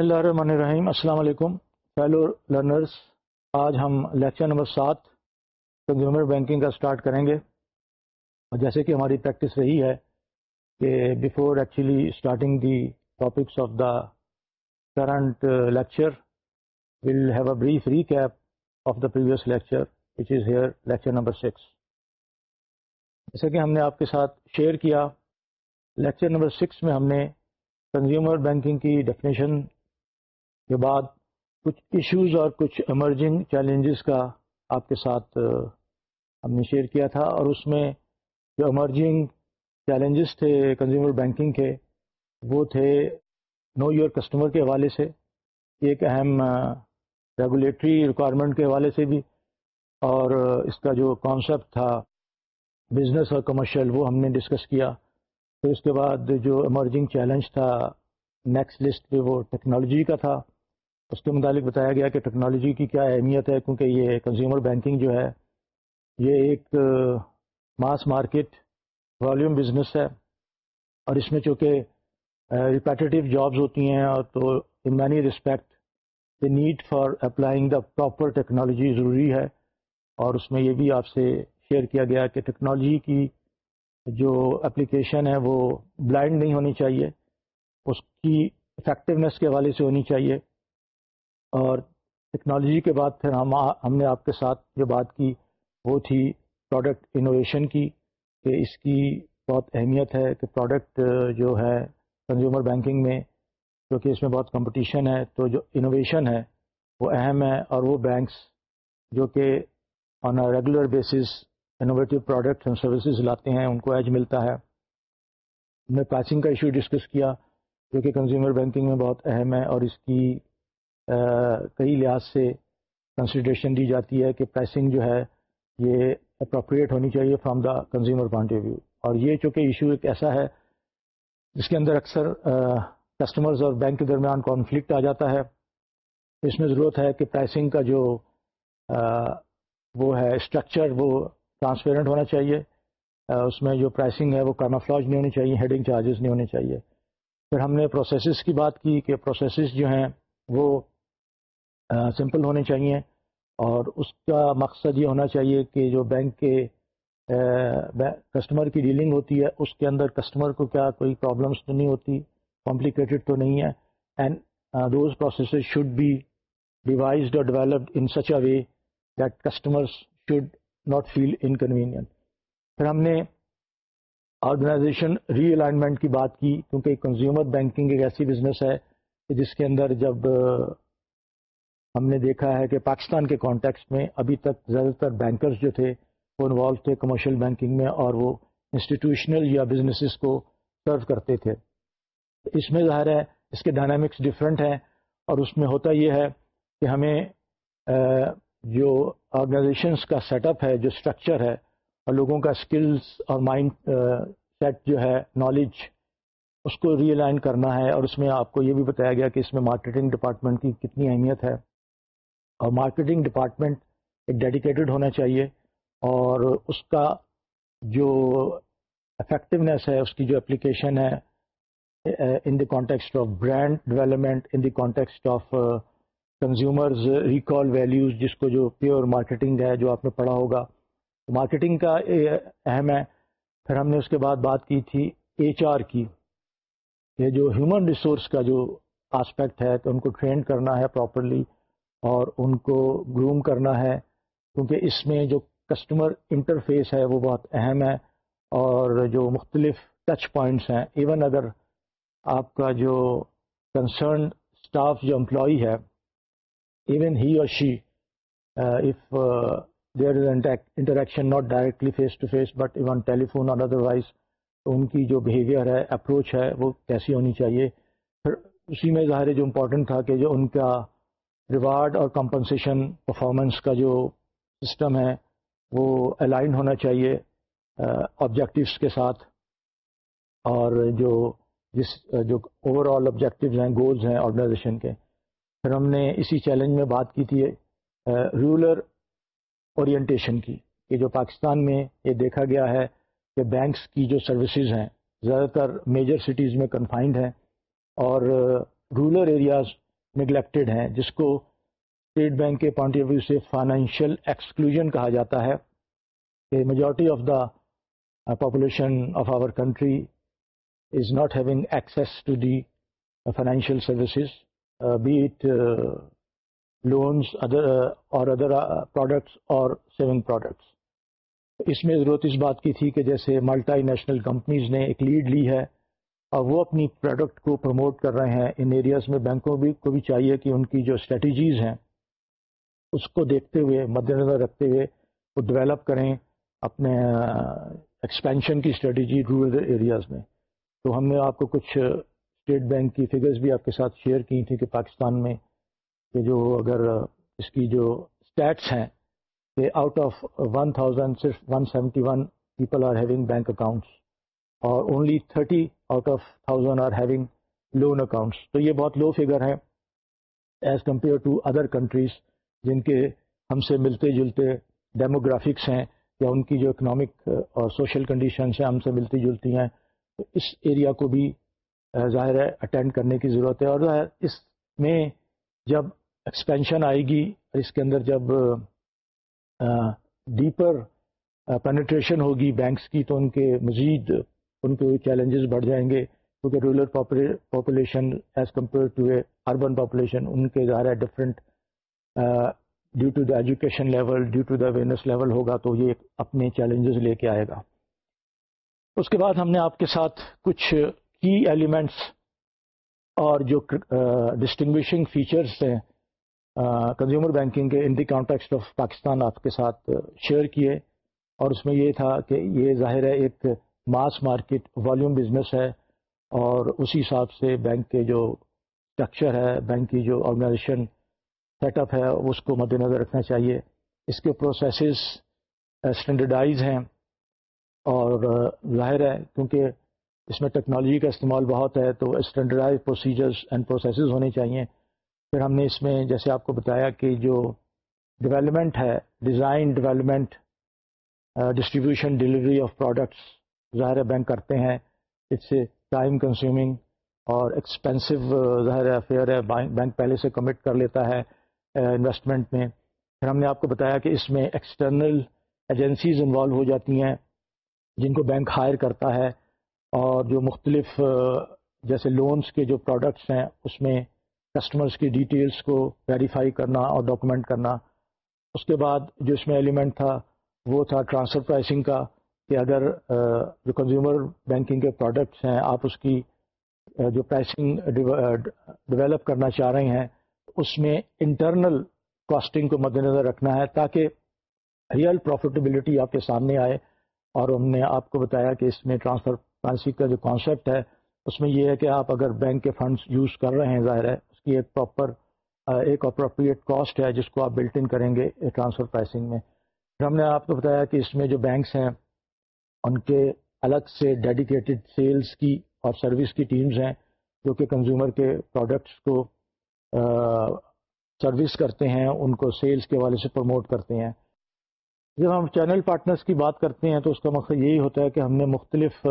اللہ الرحمن الرحیم۔ السلام علیکم فیلو لرنرز آج ہم لیکچر نمبر سات کنزیومر بینکنگ کا سٹارٹ کریں گے۔ اور جیسے کہ ہماری پریکٹس رہی ہے کہ before actually starting the topics of the current lecture will have a brief recap of the previous lecture which is here lecture number six جیسے کہ ہم نے آپ کے ساتھ شیئر کیا لیکچر نمبر سکس میں ہم نے کنزیومر بینکنگ کی ڈیفینیشن کے بعد کچھ ایشوز اور کچھ ایمرجنگ چیلنجز کا آپ کے ساتھ ہم نے شیئر کیا تھا اور اس میں جو ایمرجنگ چیلنجز تھے کنزیومر بینکنگ کے، وہ تھے نو یور کسٹمر کے حوالے سے، ایک اہم ریگولیٹری ریکوائرمنٹ کے حوالے سے بھی اور اس کا جو کانسیپٹ تھا بزنس اور کمرشل وہ ہم نے ڈسکس کیا۔ پھر اس کے بعد جو ایمرجنگ چیلنج تھا نیکسٹ لسٹ پہ وہ ٹیکنالوجی کا تھا۔ اس کے متعلق بتایا گیا کہ ٹیکنالوجی کی کیا اہمیت ہے، کیونکہ یہ کنزیومر بینکنگ جو ہے، یہ ایک ماس مارکیٹ والیوم بزنس ہے۔ اور اس میں چونکہ ریپیٹیو جابز ہوتی ہیں، اور تو in many respect the need for applying the proper technology ضروری ہے۔ اور اس میں یہ بھی آپ سے شیئر کیا گیا کہ ٹیکنالوجی کی جو اپلیکیشن ہے وہ بلائنڈ نہیں ہونی چاہیے، اس کی افیکٹونیس کے حوالے سے ہونی چاہیے۔ اور ٹیکنالوجی کے بعد پھر ہم ہم نے آپ کے ساتھ جو بات کی وہ تھی پروڈکٹ انوویشن کی کہ اس کی بہت اہمیت ہے کہ پروڈکٹ جو ہے کنزیومر بینکنگ میں کیونکہ اس میں بہت کمپٹیشن ہے تو جو انوویشن ہے وہ اہم ہے اور وہ بینکس جو کہ on a regular basis innovative products and services لاتے ہیں، ان کو ایج ملتا ہے۔ ہم نے پرائسنگ کا ایشو ڈسکس کیا جو کہ کنزیومر بینکنگ میں بہت اہم ہے اور اس کی کئی لحاظ سے کنسیڈریشن دی جاتی ہے کہ پرائسنگ جو ہے یہ اپروپریٹ ہونی چاہیے from the consumer point of view اور یہ چونکہ ایشو ایک ایسا ہے جس کے اندر اکثر کسٹمرز اور بینک کے درمیان کانفلکٹ آ جاتا ہے۔ اس میں ضرورت ہے کہ پرائسنگ کا جو وہ ہے اسٹرکچر وہ ٹرانسپیرنٹ ہونا چاہیے۔ اس میں جو پرائسنگ ہے وہ کارنافلاج نہیں ہونی چاہیے ہیڈنگ چارجز نہیں ہونے چاہیے۔ پھر ہم نے پروسیسز کی بات کی کہ پروسیسز جو ہیں وہ سمپل ہونے چاہیے اور اس کا مقصد یہ ہونا چاہیے کہ جو بینک کے کسٹمر کی ڈیلنگ ہوتی ہے، اس کے اندر کسٹمر کو کیا کوئی پرابلمس تو نہیں ہوتی کمپلیکیٹڈ تو نہیں ہے and those processes should be devised اور developed in such a way that customers should not feel inconvenient پھر ہم نے آرگنائزیشن ری الائنمنٹ کی بات کی، کیونکہ کنزیومر بینکنگ ایک ایسی بزنس ہے کہ جس کے اندر جب ہم نے دیکھا ہے کہ پاکستان کے کانٹیکس میں ابھی تک زیادہ تر بینکرز جو تھے وہ انوالو تھے کمرشل بینکنگ میں اور وہ انسٹیٹیوشنل یا بزنسز کو سرو کرتے تھے۔ اس میں ظاہر ہے اس کے ڈائنامکس ڈفرینٹ ہیں اور اس میں ہوتا یہ ہے کہ ہمیں جو آرگنائزیشنس کا سیٹ اپ ہے، جو اسٹرکچر ہے اور لوگوں کا اسکلس اور مائنڈ سیٹ جو ہے نالج اس کو ری الائن کرنا ہے اور اس میں آپ کو یہ بھی بتایا گیا کہ اس میں مارکیٹنگ ڈپارٹمنٹ کی کتنی اہمیت ہے۔ اور مارکیٹنگ ڈپارٹمنٹ ایک ڈیڈیکیٹڈ ہونا چاہیے اور اس کا جو افیکٹونیس ہے، اس کی جو اپلیکیشن ہے in the context of brand development in the context of consumers recall values جس کو جو پیور مارکیٹنگ ہے، جو آپ نے پڑھا ہوگا۔ مارکیٹنگ کا اہم ہے۔ پھر ہم نے اس کے بعد بات کی تھی ایچ آر کی یہ جو ہیومن ریسورس کا جو آسپیکٹ ہے تو ان کو ٹرین کرنا ہے پراپرلی اور ان کو گروم کرنا ہے کیونکہ اس میں جو کسٹمر انٹرفیس ہے وہ بہت اہم ہے اور جو مختلف ٹچ پوائنٹس ہیں ایون اگر آپ کا جو کنسرن اسٹاف جو امپلائی ہے even he or she, uh, if uh, there is an interaction not directly face to face but even telephone ان کی جو بیہیویئر ہے اپروچ ہے وہ کیسی ہونی چاہیے؟ پھر اسی میں ظاہر جو امپورٹنٹ تھا کہ جو ان کا ریوارڈ اور کمپنسیشن پرفارمنس کا جو سسٹم ہے، وہ الائن ہونا چاہیے آبجیکٹیوس کے ساتھ۔ اور جو جس، جو اوور آل آبجیکٹیوز ہیں گولز ہیں آرگنائزیشن کے۔ پھر ہم نے اسی چیلنج میں بات کی تھی رولر اورینٹیشن کی۔ کہ جو پاکستان میں یہ دیکھا گیا ہے کہ بینکس کی جو سروسز ہیں، زیادہ تر میجر سٹیز میں کنفائنڈ ہیں۔ اور رورل ایریاز نگلیکٹڈ ہیں، جس کو اسٹیٹ بینک کے پوائنٹ آف ویو سے فائنینشیل ایکسکلوژن کہا جاتا ہے۔ کہ majority of the population of our country is not having access to the financial services be it loans other اور ادر پروڈکٹس اور سیونگ پروڈکٹس اس میں ضرورت اس بات کی تھی کہ جیسے ملٹا نیشنل کمپنیز نے ایک لیڈ لی ہے اور وہ اپنی پروڈکٹ کو پروموٹ کر رہے ہیں۔ ان ایریاز میں بینکوں بھی کو بھی چاہیے کہ ان کی جو اسٹریٹجیز ہیں، اس کو دیکھتے ہوئے، مد نظر رکھتے ہوئے وہ ڈیولپ کریں اپنے ایکسپینشن کی اسٹریٹجی رورل ایریاز میں۔ تو ہم نے آپ کو کچھ اسٹیٹ بینک کی فگرز بھی آپ کے ساتھ شیئر کی تھیں کہ پاکستان میں کہ جو اگر اس کی جو اسٹیٹس ہیں، کہ آؤٹ آف ون تھاؤزینڈ صرف one seventy one people are having bank accounts اور only thirty out of thousand are having loan accounts تو یہ بہت لو فگر ہیں as compare to other countries جن کے ہم سے ملتے جلتے ڈیموگرافکس ہیں یا ان کی جو اکنامک uh, اور سوشل کنڈیشنس ہیں ہم سے ملتی جلتی ہیں، تو اس ایریا کو بھی uh, ظاہر ہے اٹینڈ کرنے کی ضرورت ہے۔ اور اس میں جب ایکسپینشن آئے گی اس کے اندر جب uh, ڈیپر پینیٹریشن ہوگی بینکس کی، تو ان کے مزید ان کے چیلنجز بڑھ جائیں گے، کیونکہ rural population as compare to a urban population ان کے ظاہر ہے different due to the education level due to the awareness level ہوگا تو یہ اپنے چیلنجز لے کے آئے گا۔ اس کے بعد ہم نے آپ کے ساتھ کچھ کی ایلیمنٹس اور جو ڈسٹنگوشنگ فیچرس ہیں کنزیومر بینکنگ کے in the context of Pakistan آپ کے ساتھ شیئر کیے۔ اور اس میں یہ تھا کہ یہ ظاہر ہے ایک ماس مارکیٹ والیوم بزنس ہے اور اسی حساب سے بینک کے جو اسٹرکچر ہے، بینک کی جو آرگنائزیشن سیٹ اپ ہے، اس کو مد نظر رکھنا چاہیے۔ اس کے پروسیسز اسٹینڈرڈائز ہیں اور ظاہر ہے، کیونکہ اس میں ٹیکنالوجی کا استعمال بہت ہے، تو اسٹینڈرڈائز پروسیجرز اینڈ پروسیسز ہونے چاہیے۔ پھر ہم نے اس میں، جیسے آپ کو بتایا کہ جو ڈیولپمنٹ ہے design development distribution delivery of products ظاہر بینک کرتے ہیں اٹس اے ٹائم کنزیومنگ اور ایکسپینسو ظاہر افیئر ہے بینک پہلے سے کمٹ کر لیتا ہے انویسٹمنٹ میں۔ پھر ہم نے آپ کو بتایا کہ اس میں ایکسٹرنل ایجنسیز انوالو ہو جاتی ہیں، جن کو بینک ہائر کرتا ہے۔ اور جو مختلف جیسے لونس کے جو پروڈکٹس ہیں، اس میں کسٹمرز کی ڈیٹیلز کو ویریفائی کرنا اور ڈاکومنٹ کرنا۔ اس کے بعد جو اس میں ایلیمنٹ تھا، وہ تھا ٹرانسفر پرائسنگ کا۔ کہ اگر جو کنزیومر بینکنگ کے پروڈکٹس ہیں، آپ اس کی جو پرائسنگ ڈیولپ کرنا چاہ رہے ہیں اس میں انٹرنل کاسٹنگ کو مد نظر رکھنا ہے تاکہ ریئل پروفیٹیبلٹی آپ کے سامنے آئے۔ اور ہم نے آپ کو بتایا کہ اس میں ٹرانسفر پالیسی کا جو کانسیپٹ ہے، اس میں یہ ہے کہ آپ اگر بینک کے فنڈس یوز کر رہے ہیں، ظاہر ہے، اس کی ایک پراپر ایک اپروپریٹ کاسٹ ہے جس کو آپ بلٹ ان کریں گے ٹرانسفر پرائسنگ میں۔ پھر ہم نے آپ کو بتایا کہ اس میں جو بینکس ہیں ان کے الگ سے ڈیڈیکیٹڈ سیلز کی اور سروس کی ٹیمز ہیں جو کہ کنزیومر کے پروڈکٹس کو سروس کرتے ہیں، ان کو سیلز کے حوالے سے پروموٹ کرتے ہیں۔ جب ہم چینل پارٹنرز کی بات کرتے ہیں تو اس کا مقصد یہی ہوتا ہے کہ ہم نے مختلف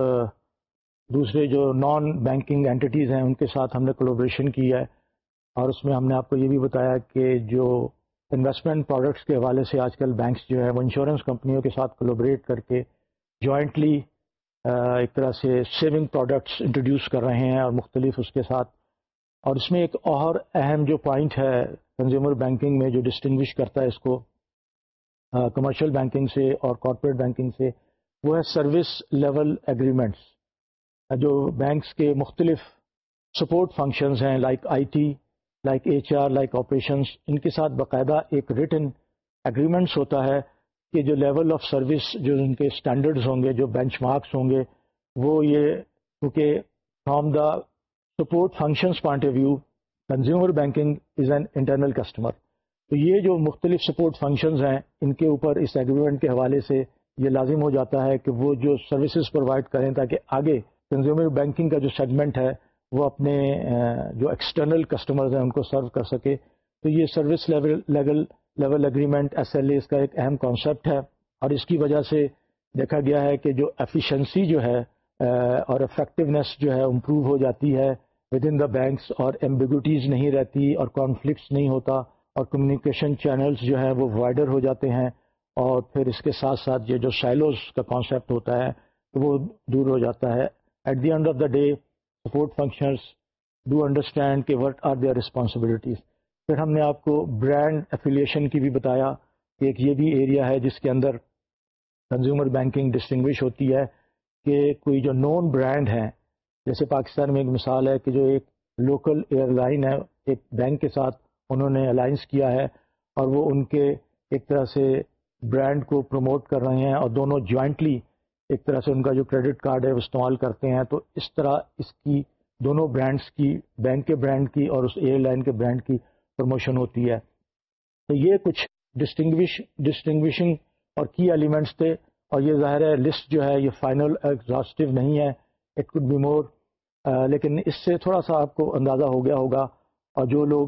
دوسرے جو نان بینکنگ اینٹیز ہیں، ان کے ساتھ ہم نے کولوبریشن کی ہے۔ اور اس میں ہم نے آپ کو یہ بھی بتایا کہ جو انویسٹمنٹ پروڈکٹس کے حوالے سے آج کل بینکس جو ہے وہ انشورنس کمپنیوں کے ساتھ کولوبریٹ کر کے جوائنٹلی ایک طرح سے سیونگ پروڈکٹس انٹروڈیوس کر رہے ہیں اور مختلف اس کے ساتھ۔ اور اس میں ایک اور اہم جو پوائنٹ ہے کنزیومر بینکنگ میں جو ڈسٹنگوش کرتا ہے اس کو کمرشل بینکنگ سے اور کارپوریٹ بینکنگ سے، وہ ہے سروس لیول ایگریمنٹس جو بینکس کے مختلف سپورٹ فنکشنز ہیں like I T like H R like operations ان کے ساتھ باقاعدہ ایک ریٹن ایگریمنٹس ہوتا ہے۔ کہ جو لیول آف سروس جو ان کے اسٹینڈرڈز ہوں گے، جو بینچ مارکس ہوں گے، وہ یہ کیونکہ from the support functions point of view consumer banking is an internal customer تو یہ جو مختلف سپورٹ فنکشنز ہیں، ان کے اوپر اس ایگریمنٹ کے حوالے سے یہ لازم ہو جاتا ہے کہ وہ جو سروسز پرووائڈ کریں تاکہ آگے کنزیومر بینکنگ کا جو سیگمنٹ ہے، وہ اپنے جو ایکسٹرنل کسٹمرز ہیں، ان کو سرو کر سکے۔ تو یہ service level level level agreement S L A اس کا ایک اہم کانسیپٹ ہے اور اس کی وجہ سے دیکھا گیا ہے کہ جو ایفیشنسی جو ہے اور افیکٹونیس جو ہے امپروو ہو جاتی ہے۔ ود ان دا بینکس اور ایمبیگوٹیز نہیں رہتی اور کانفلکٹس نہیں ہوتا اور کمیونیکیشن چینلز جو ہیں وہ وائڈر ہو جاتے ہیں۔ اور پھر اس کے ساتھ ساتھ یہ جو سائلوز کا کانسیپٹ ہوتا ہے وہ دور ہو جاتا ہے۔ At the end of the day support functions do understand کہ وٹ آر دیئر رسپانسبلٹیز پھر ہم نے آپ کو برانڈ ایفیلیشن کی بھی بتایا کہ ایک یہ بھی ایریا ہے جس کے اندر کنزیومر بینکنگ ڈسٹنگوش ہوتی ہے کہ کوئی جو نون برانڈ ہیں، جیسے پاکستان میں ایک مثال ہے کہ جو ایک لوکل ایئر لائن ہے، ایک بینک کے ساتھ انہوں نے الائنس کیا ہے اور وہ ان کے ایک طرح سے برانڈ کو پروموٹ کر رہے ہیں اور دونوں جوائنٹلی ایک طرح سے ان کا جو کریڈٹ کارڈ ہے وہ استعمال کرتے ہیں۔ تو اس طرح اس کی دونوں برانڈس کی بینک کے برانڈ کی اور اس ایئر لائن کے برانڈ کی پروموشن ہوتی ہے۔ تو یہ کچھ ڈسٹنگوش ڈسٹنگوشنگ اور کی ایلیمنٹس تھے اور یہ ظاہر ہے لسٹ جو ہے یہ فائنل ایگزاسٹو نہیں ہے۔ اٹ کڈ بی مور لیکن اس سے تھوڑا سا آپ کو اندازہ ہو گیا ہوگا۔ اور جو لوگ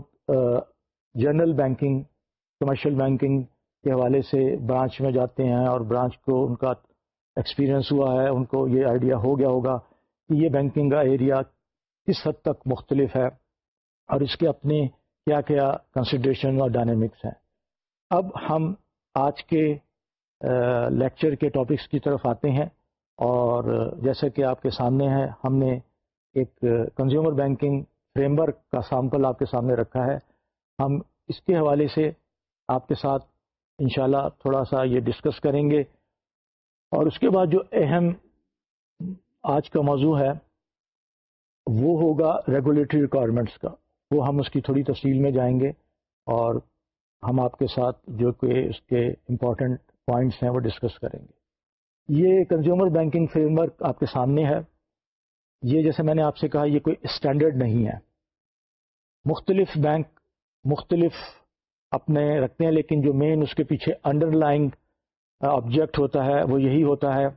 جنرل بینکنگ کمرشل بینکنگ کے حوالے سے برانچ میں جاتے ہیں اور برانچ کو ان کا ایکسپیرئنس ہوا ہے، ان کو یہ آئیڈیا ہو گیا ہوگا کہ یہ بینکنگ کا ایریا کس حد تک مختلف ہے۔ اور اس کے اپنے کیا کیا کنسیڈریشن اور ڈائنامکس ہیں۔ اب ہم آج کے لیکچر کے ٹاپکس کی طرف آتے ہیں اور جیسے کہ آپ کے سامنے ہے ہم نے ایک کنزیومر بینکنگ فریم ورک کا سیمپل آپ کے سامنے رکھا ہے۔ ہم اس کے حوالے سے آپ کے ساتھ انشاءاللہ تھوڑا سا یہ ڈسکس کریں گے۔ اور اس کے بعد جو اہم آج کا موضوع ہے، وہ ہوگا ریگولیٹری ریکوائرمنٹس کا۔ وہ ہم اس کی تھوڑی تفصیل میں جائیں گے اور ہم آپ کے ساتھ جو کہ اس کے امپورٹنٹ پوائنٹس ہیں وہ ڈسکس کریں گے۔ یہ کنزیومر بینکنگ فریم ورک آپ کے سامنے ہے۔ یہ جیسے میں نے آپ سے کہا، یہ کوئی اسٹینڈرڈ نہیں ہے۔ مختلف بینک مختلف اپنے رکھتے ہیں، لیکن جو مین اس کے پیچھے انڈر لائنگ آبجیکٹ ہوتا ہے، وہ یہی ہوتا ہے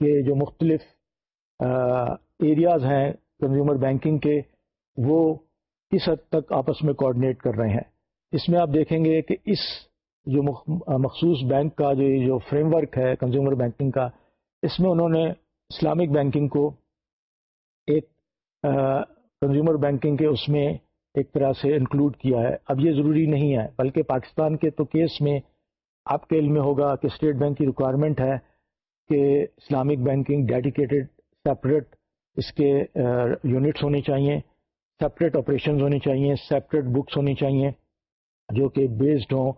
کہ جو مختلف ایریاز ہیں کنزیومر بینکنگ کے، وہ کس حد تک آپس میں کوآڈینیٹ کر رہے ہیں۔ اس میں آپ دیکھیں گے کہ اس جو مخصوص بینک کا جو جو فریم ورک ہے کنزیومر بینکنگ کا، اس میں انہوں نے اسلامک بینکنگ کو ایک کنزیومر بینکنگ کے اس میں ایک طرح سے انکلوڈ کیا ہے۔ اب یہ ضروری نہیں ہے، بلکہ پاکستان کے تو کیس میں آپ کے علم میں ہوگا کہ اسٹیٹ بینک کی ریکوائرمنٹ ہے کہ اسلامک بینکنگ ڈیڈیکیٹڈ سپریٹ اس کے یونٹس ہونی چاہیے۔ سپریٹ آپریشنز ہونی چاہیے سپریٹ بکس ہونی چاہیے، جو کہ بیسڈ ہوں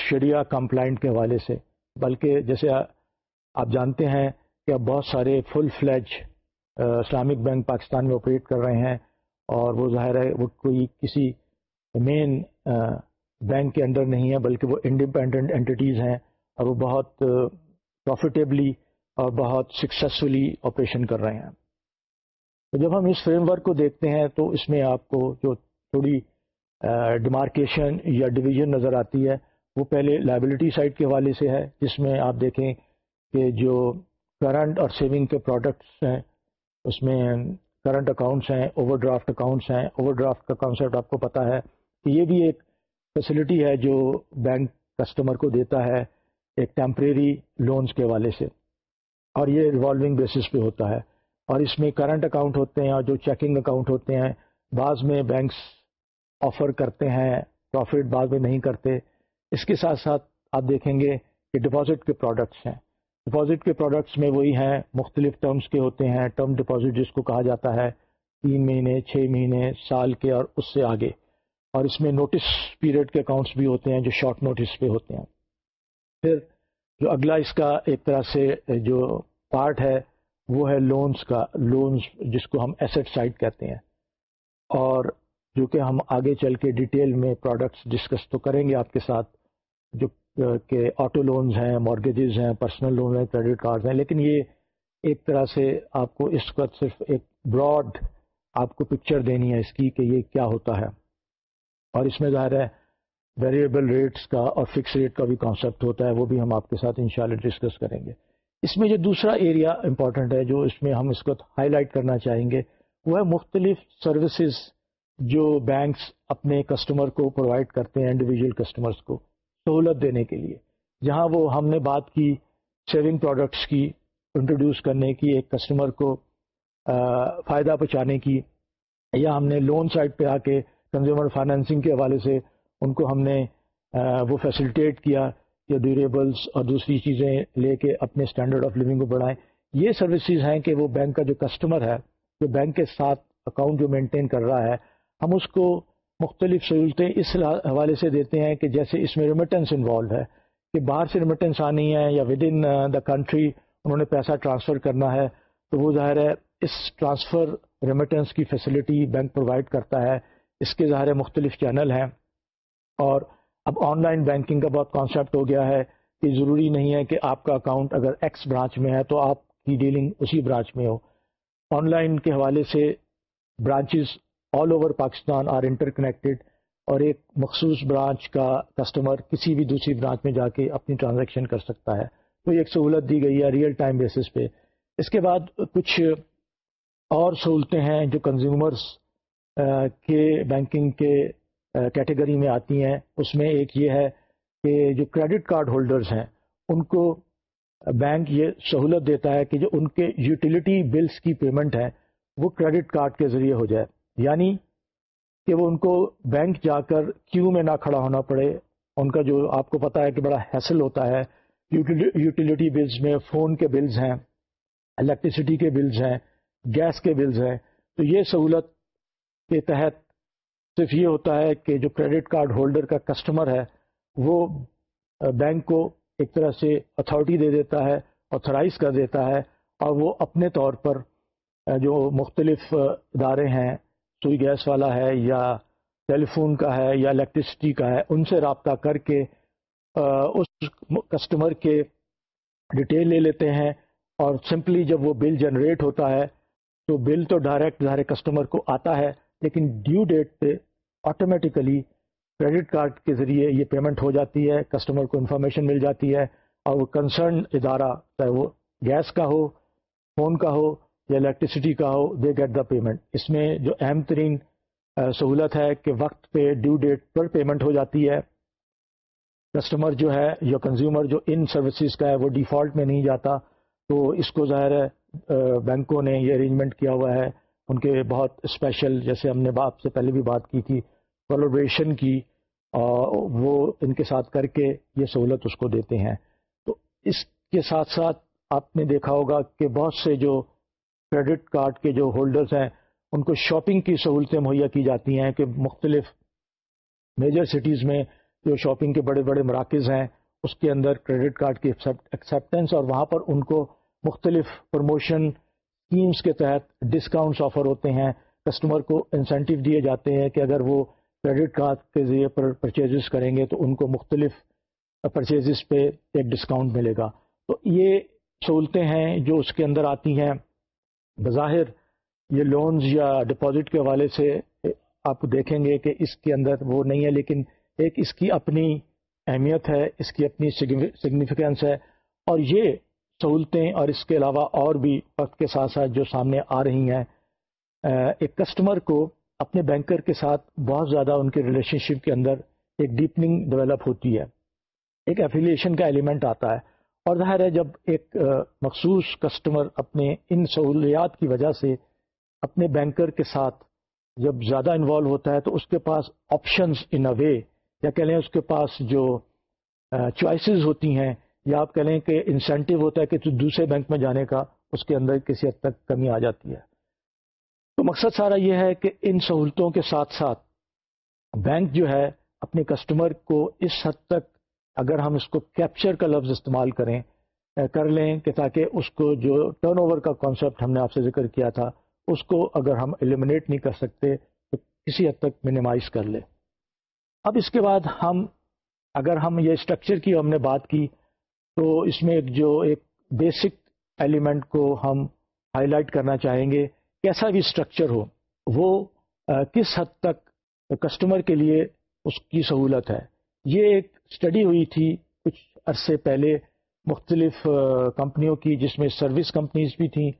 شریعہ کمپلائنٹ کے حوالے سے۔ بلکہ جیسے آپ جانتے ہیں کہ اب بہت سارے full fledge Islamic bank Pakistan میں آپریٹ کر رہے ہیں، اور وہ ظاہر ہے وہ کوئی کسی مین بینک کے انڈر نہیں ہے، بلکہ وہ انڈیپینڈنٹ اینٹیز ہیں، اور وہ بہت پروفیٹیبلی اور بہت سکسیزفلی آپریشن کر رہے ہیں۔ تو جب ہم اس فریم ورک کو دیکھتے ہیں تو اس میں آپ کو جو تھوڑی ڈیمارکیشن یا ڈویژن نظر آتی ہے، وہ پہلے لائبلٹی سائٹ کے حوالے سے ہے، جس میں آپ دیکھیں کہ جو کرنٹ اور سیونگ کے پروڈکٹس ہیں، اس میں کرنٹ اکاؤنٹس ہیں اوور ڈرافٹ اکاؤنٹس ہیں۔ اوور ڈرافٹ کا کانسیپٹ آپ کو پتہ ہے کہ یہ بھی ایک فیسلٹی ہے جو بینک کسٹمر کو دیتا ہے ایک ٹیمپریری لونز کے حوالے سے، اور یہ ریوالونگ بیسس پہ ہوتا ہے۔ اور اس میں کرنٹ اکاؤنٹ ہوتے ہیں اور جو چیکنگ اکاؤنٹ ہوتے ہیں، بعض میں بینکس آفر کرتے ہیں پروفٹ بعد میں نہیں کرتے۔ اس کے ساتھ ساتھ آپ دیکھیں گے کہ ڈپازٹ کے پروڈکٹس ہیں۔ ڈپازٹ کے پروڈکٹس میں وہی ہیں، مختلف ٹرمز کے ہوتے ہیں۔ ٹرم ڈپازٹ جس کو کہا جاتا ہے، تین مہینے، چھ مہینے، سال کے اور اس سے آگے۔ اور اس میں نوٹس پیریڈ کے اکاؤنٹس بھی ہوتے ہیں جو شارٹ نوٹس پہ ہوتے ہیں۔ پھر جو اگلا اس کا ایک طرح سے جو پارٹ ہے وہ ہے لونز کا، لونز جس کو ہم ایسٹ سائٹ کہتے ہیں۔ اور جو کہ ہم آگے چل کے ڈیٹیل میں پروڈکٹس ڈسکس تو کریں گے آپ کے ساتھ، جو کہ آٹو لونز ہیں مارگیجز ہیں پرسنل لون ہیں کریڈٹ کارڈز ہیں۔ لیکن یہ ایک طرح سے آپ کو اس وقت صرف ایک براڈ آپ کو پکچر دینی ہے اس کی کہ یہ کیا ہوتا ہے۔ اور اس میں ظاہر ہے ویریبل ریٹس کا اور فکس ریٹ کا بھی کانسیپٹ ہوتا ہے، وہ بھی ہم آپ کے ساتھ انشاءاللہ ڈسکس کریں گے۔ اس میں جو دوسرا ایریا امپورٹنٹ ہے جو اس میں ہم اس کو ہائی لائٹ کرنا چاہیں گے، وہ ہے مختلف سروسز جو بینکس اپنے کسٹمر کو پرووائڈ کرتے ہیں انڈیویجول کسٹمرس کو سہولت دینے کے لیے۔ جہاں وہ ہم نے بات کی سیونگ پروڈکٹس کی انٹروڈیوس کرنے کی، ایک کسٹمر کو فائدہ پہنچانے کی، یا ہم نے لون سائٹ پہ آ کے کنزیومر فائنینسنگ کے حوالے سے ان کو ہم نے وہ فیسلٹیٹ کیا۔ یا ڈیوریبلس اور دوسری چیزیں لے کے اپنے اسٹینڈرڈ آف لیونگ کو بڑھائیں۔ یہ سروسز ہیں کہ وہ بینک کا جو کسٹمر ہے، جو بینک کے ساتھ اکاؤنٹ جو مینٹین کر رہا ہے، ہم اس کو مختلف سہولتیں اس حوالے سے دیتے ہیں کہ جیسے اس میں ریمیٹنس انوالو ہے، کہ باہر سے ریمیٹنس آنی ہے یا ود ان دا کنٹری انہوں نے پیسہ ٹرانسفر کرنا ہے، تو وہ ظاہر ہے اس ٹرانسفر ریمیٹنس کی فیسلٹی بینک پرووائڈ کرتا ہے۔ اس کے ظاہر مختلف چینل ہیں اور اب آن لائن بینکنگ کا بہت کانسیپٹ ہو گیا ہے کہ ضروری نہیں ہے کہ آپ کا اکاؤنٹ اگر ایکس برانچ میں ہے تو آپ کی ڈیلنگ اسی برانچ میں ہو۔ آن لائن کے حوالے سے branches all over Pakistan are interconnected اور ایک مخصوص برانچ کا کسٹمر کسی بھی دوسری برانچ میں جا کے اپنی ٹرانزیکشن کر سکتا ہے۔ تو یہ ایک سہولت دی گئی ہے ریئل ٹائم بیسس پہ۔ اس کے بعد کچھ اور سہولتیں ہیں جو کنزیومرس کے بینکنگ کے کیٹیگری میں آتی ہیں۔ اس میں ایک یہ ہے کہ جو کریڈٹ کارڈ ہولڈرز ہیں، ان کو بینک یہ سہولت دیتا ہے کہ جو ان کے یوٹیلیٹی بلز کی پیمنٹ ہے، وہ کریڈٹ کارڈ کے ذریعے ہو جائے۔ یعنی کہ وہ ان کو بینک جا کر کیو میں نہ کھڑا ہونا پڑے۔ ان کا جو آپ کو پتا ہے کہ بڑا حیصل ہوتا ہے یوٹیلیٹی بلز میں فون کے بلز ہیں الیکٹریسٹی کے بلز ہیں گیس کے بلز ہیں۔ تو یہ سہولت کے تحت صرف یہ ہوتا ہے کہ جو کریڈٹ کارڈ ہولڈر کا کسٹمر ہے، وہ بینک کو ایک طرح سے اتھارٹی دے دیتا ہے، آتھرائز کر دیتا ہے، اور وہ اپنے طور پر جو مختلف ادارے ہیں، سوئی گیس والا ہے یا ٹیلی فون کا ہے یا الیکٹریسٹی کا ہے، ان سے رابطہ کر کے اس کسٹمر کے ڈیٹیل لے لیتے ہیں، اور سمپلی جب وہ بل جنریٹ ہوتا ہے تو بل تو ڈائریکٹ ظاہر کسٹمر کو آتا ہے، لیکن ڈیو ڈیٹ پہ آٹومیٹیکلی کریڈٹ کارڈ کے ذریعے یہ پیمنٹ ہو جاتی ہے کسٹمر کو انفارمیشن مل جاتی ہے اور وہ کنسرن ادارہ، چاہے وہ گیس کا ہو فون کا ہو یا الیکٹریسٹی کا ہو دے گیٹ دا پیمنٹ اس میں جو اہم ترین سہولت ہے کہ وقت پہ ڈیو ڈیٹ پر پیمنٹ ہو جاتی ہے۔ کسٹمر جو ہے یا کنزیومر جو ان سروسز کا ہے، وہ ڈیفالٹ میں نہیں جاتا۔ تو اس کو ظاہر ہے بینکوں نے یہ ارینجمنٹ کیا ہوا ہے۔ ان کے بہت اسپیشل جیسے ہم نے آپ سے پہلے بھی بات کی تھی کولوبریشن کی وہ ان کے ساتھ کر کے یہ سہولت اس کو دیتے ہیں۔ تو اس کے ساتھ ساتھ آپ نے دیکھا ہوگا کہ بہت سے جو کریڈٹ کارڈ کے جو ہولڈرز ہیں، ان کو شاپنگ کی سہولتیں مہیا کی جاتی ہیں کہ مختلف میجر سٹیز میں جو شاپنگ کے بڑے بڑے مراکز ہیں، اس کے اندر کریڈٹ کارڈ کی ایکسیپٹینس اور وہاں پر ان کو مختلف پروموشن اسکیمس کے تحت ڈسکاؤنٹس آفر ہوتے ہیں۔ کسٹمر کو انسینٹیو دیے جاتے ہیں کہ اگر وہ کریڈٹ کارڈ کے ذریعے پر پرچیزز کریں گے تو ان کو مختلف پرچیزز پہ ایک ڈسکاؤنٹ ملے گا۔ تو یہ سہولتیں ہیں جو اس کے اندر آتی ہیں۔ بظاہر یہ لونز یا ڈپازٹ کے حوالے سے آپ دیکھیں گے کہ اس کے اندر وہ نہیں ہے، لیکن ایک اس کی اپنی اہمیت ہے، اس کی اپنی سگنیفیکینس ہے۔ اور یہ سہولتیں اور اس کے علاوہ اور بھی وقت کے ساتھ ساتھ جو سامنے آ رہی ہیں ایک کسٹمر کو اپنے بینکر کے ساتھ بہت زیادہ ان کے ریلیشن شپ کے اندر ایک ڈیپننگ ڈیولپ ہوتی ہے۔ ایک ایفیلیشن کا ایلیمنٹ آتا ہے۔ اور ظاہر ہے، جب ایک مخصوص کسٹمر اپنے ان سہولیات کی وجہ سے اپنے بینکر کے ساتھ جب زیادہ انوالو ہوتا ہے، تو اس کے پاس آپشنز ان اے وے یا کہہ لیں اس کے پاس جو چوائسیز ہوتی ہیں یا آپ کہہ لیں کہ انسینٹیو ہوتا ہے کہ تو دوسرے بینک میں جانے کا، اس کے اندر کسی حد تک کمی آ جاتی ہے۔ تو مقصد سارا یہ ہے کہ ان سہولتوں کے ساتھ ساتھ بینک جو ہے، اپنے کسٹمر کو اس حد تک اگر ہم اس کو کیپچر کا لفظ استعمال کریں کر لیں کہ تاکہ اس کو جو ٹرن اوور کا کانسیپٹ ہم نے آپ سے ذکر کیا تھا، اس کو اگر ہم ایلیمنیٹ نہیں کر سکتے، تو کسی حد تک منیمائز کر لیں۔ اب اس کے بعد ہم، اگر ہم یہ اسٹرکچر کی ہم نے بات کی تو اس میں جو ایک بیسک ایلیمنٹ کو ہم ہائی لائٹ کرنا چاہیں گے، کیسا بھی اسٹرکچر ہو، وہ کس حد تک کسٹمر کے لیے اس کی سہولت ہے۔ یہ ایک اسٹڈی ہوئی تھی کچھ عرصے پہلے مختلف کمپنیوں کی، جس میں سروس کمپنیز بھی تھیں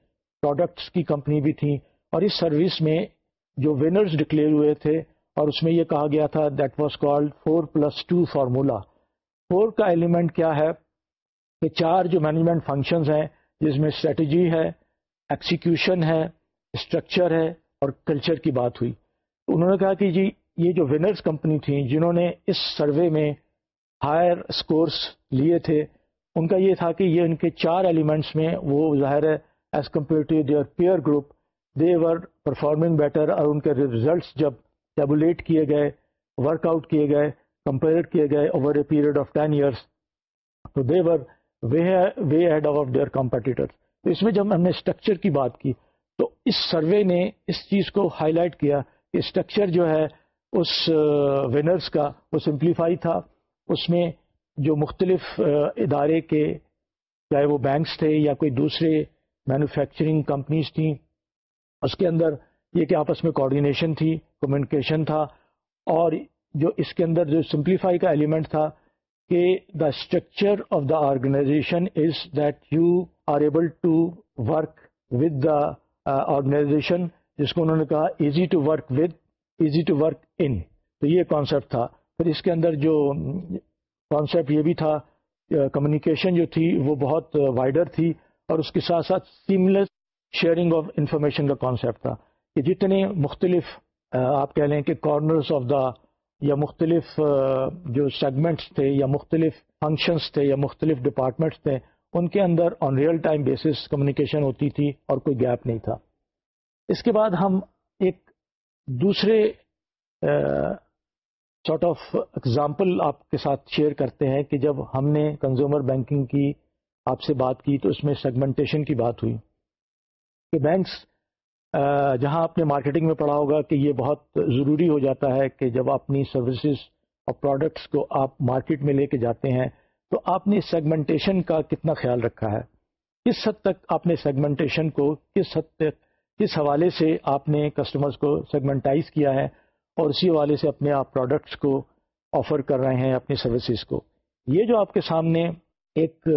پروڈکٹس کی کمپنی بھی تھیں۔ اور اس سروس میں جو ونرز ڈکلیئر ہوئے تھے، اور اس میں یہ کہا گیا تھا that was called four plus two formula four کا ایلیمنٹ کیا ہے؟ کہ چار جو مینجمنٹ فنکشنز ہیں، جس میں اسٹریٹجی ہے ایکسیکیوشن ہے اسٹرکچر ہے اور کلچر کی بات ہوئی۔ انہوں نے کہا کہ جی یہ جو ونرز کمپنی تھیں، جنہوں نے اس سروے میں ہائر اسکورس لیے تھے، ان کا یہ تھا کہ یہ ان کے چار ایلیمنٹس میں، وہ ظاہر ہے as compare to their peer group they were performing better اور ان کے ریزلٹس جب ٹیبولیٹ کیے گئے ورک آؤٹ کیے گئے کمپیئر کیے گئے over a period of ten years تو they were way ahead of their competitor تو اس میں جب ہم نے اسٹرکچر کی بات کی، تو اس سروے نے اس چیز کو ہائی لائٹ کیا کہ اسٹرکچر جو ہے، اس ونرز کا وہ سمپلیفائی تھا۔ اس میں جو مختلف ادارے کے چاہے وہ بینکس تھے یا کوئی دوسرے مینوفیکچرنگ کمپنیز تھیں، اس کے اندر یہ کہ آپس میں کوآڈینیشن تھی کمیونیکیشن تھا اور جو اس کے اندر جو سمپلیفائی کا ایلیمنٹ تھا کہ the structure of the organisation is that you are able to work with the organisation جس کو انہوں نے کہا easy to work with easy to work in تو یہ کانسیپٹ تھا۔ پھر اس کے اندر جو کانسیپٹ یہ بھی تھا uh, کمیونیکیشن جو تھی وہ بہت uh, وائڈر تھی اور اس کے ساتھ ساتھ سیملیس شیئرنگ آف انفارمیشن کا کانسیپٹ تھا۔ کہ جتنے مختلف uh, آپ کہہ لیں کہ کارنرس آف دا یا مختلف جو سیگمنٹس تھے یا مختلف فنکشنس تھے یا مختلف ڈپارٹمنٹس تھے، ان کے اندر on real time basis communication ہوتی تھی اور کوئی گیپ نہیں تھا۔ اس کے بعد ہم ایک دوسرے سارٹ آف ایگزامپل آپ کے ساتھ شیئر کرتے ہیں کہ جب ہم نے کنزیومر بینکنگ کی آپ سے بات کی تو اس میں سیگمنٹیشن کی بات ہوئی کہ بینکس جہاں آپ نے مارکیٹنگ میں پڑھا ہوگا کہ یہ بہت ضروری ہو جاتا ہے کہ جب اپنی سروسز اور پروڈکٹس کو آپ مارکیٹ میں لے کے جاتے ہیں، تو آپ نے سیگمنٹیشن کا کتنا خیال رکھا ہے؟ کس حد تک آپ نے سیگمنٹیشن کو، کس حد تک، کس حوالے سے آپ نے کسٹمرز کو سیگمنٹائز کیا ہے اور اسی حوالے سے اپنے آپ پروڈکٹس کو آفر کر رہے ہیں اپنی سروسز کو؟ یہ جو آپ کے سامنے ایک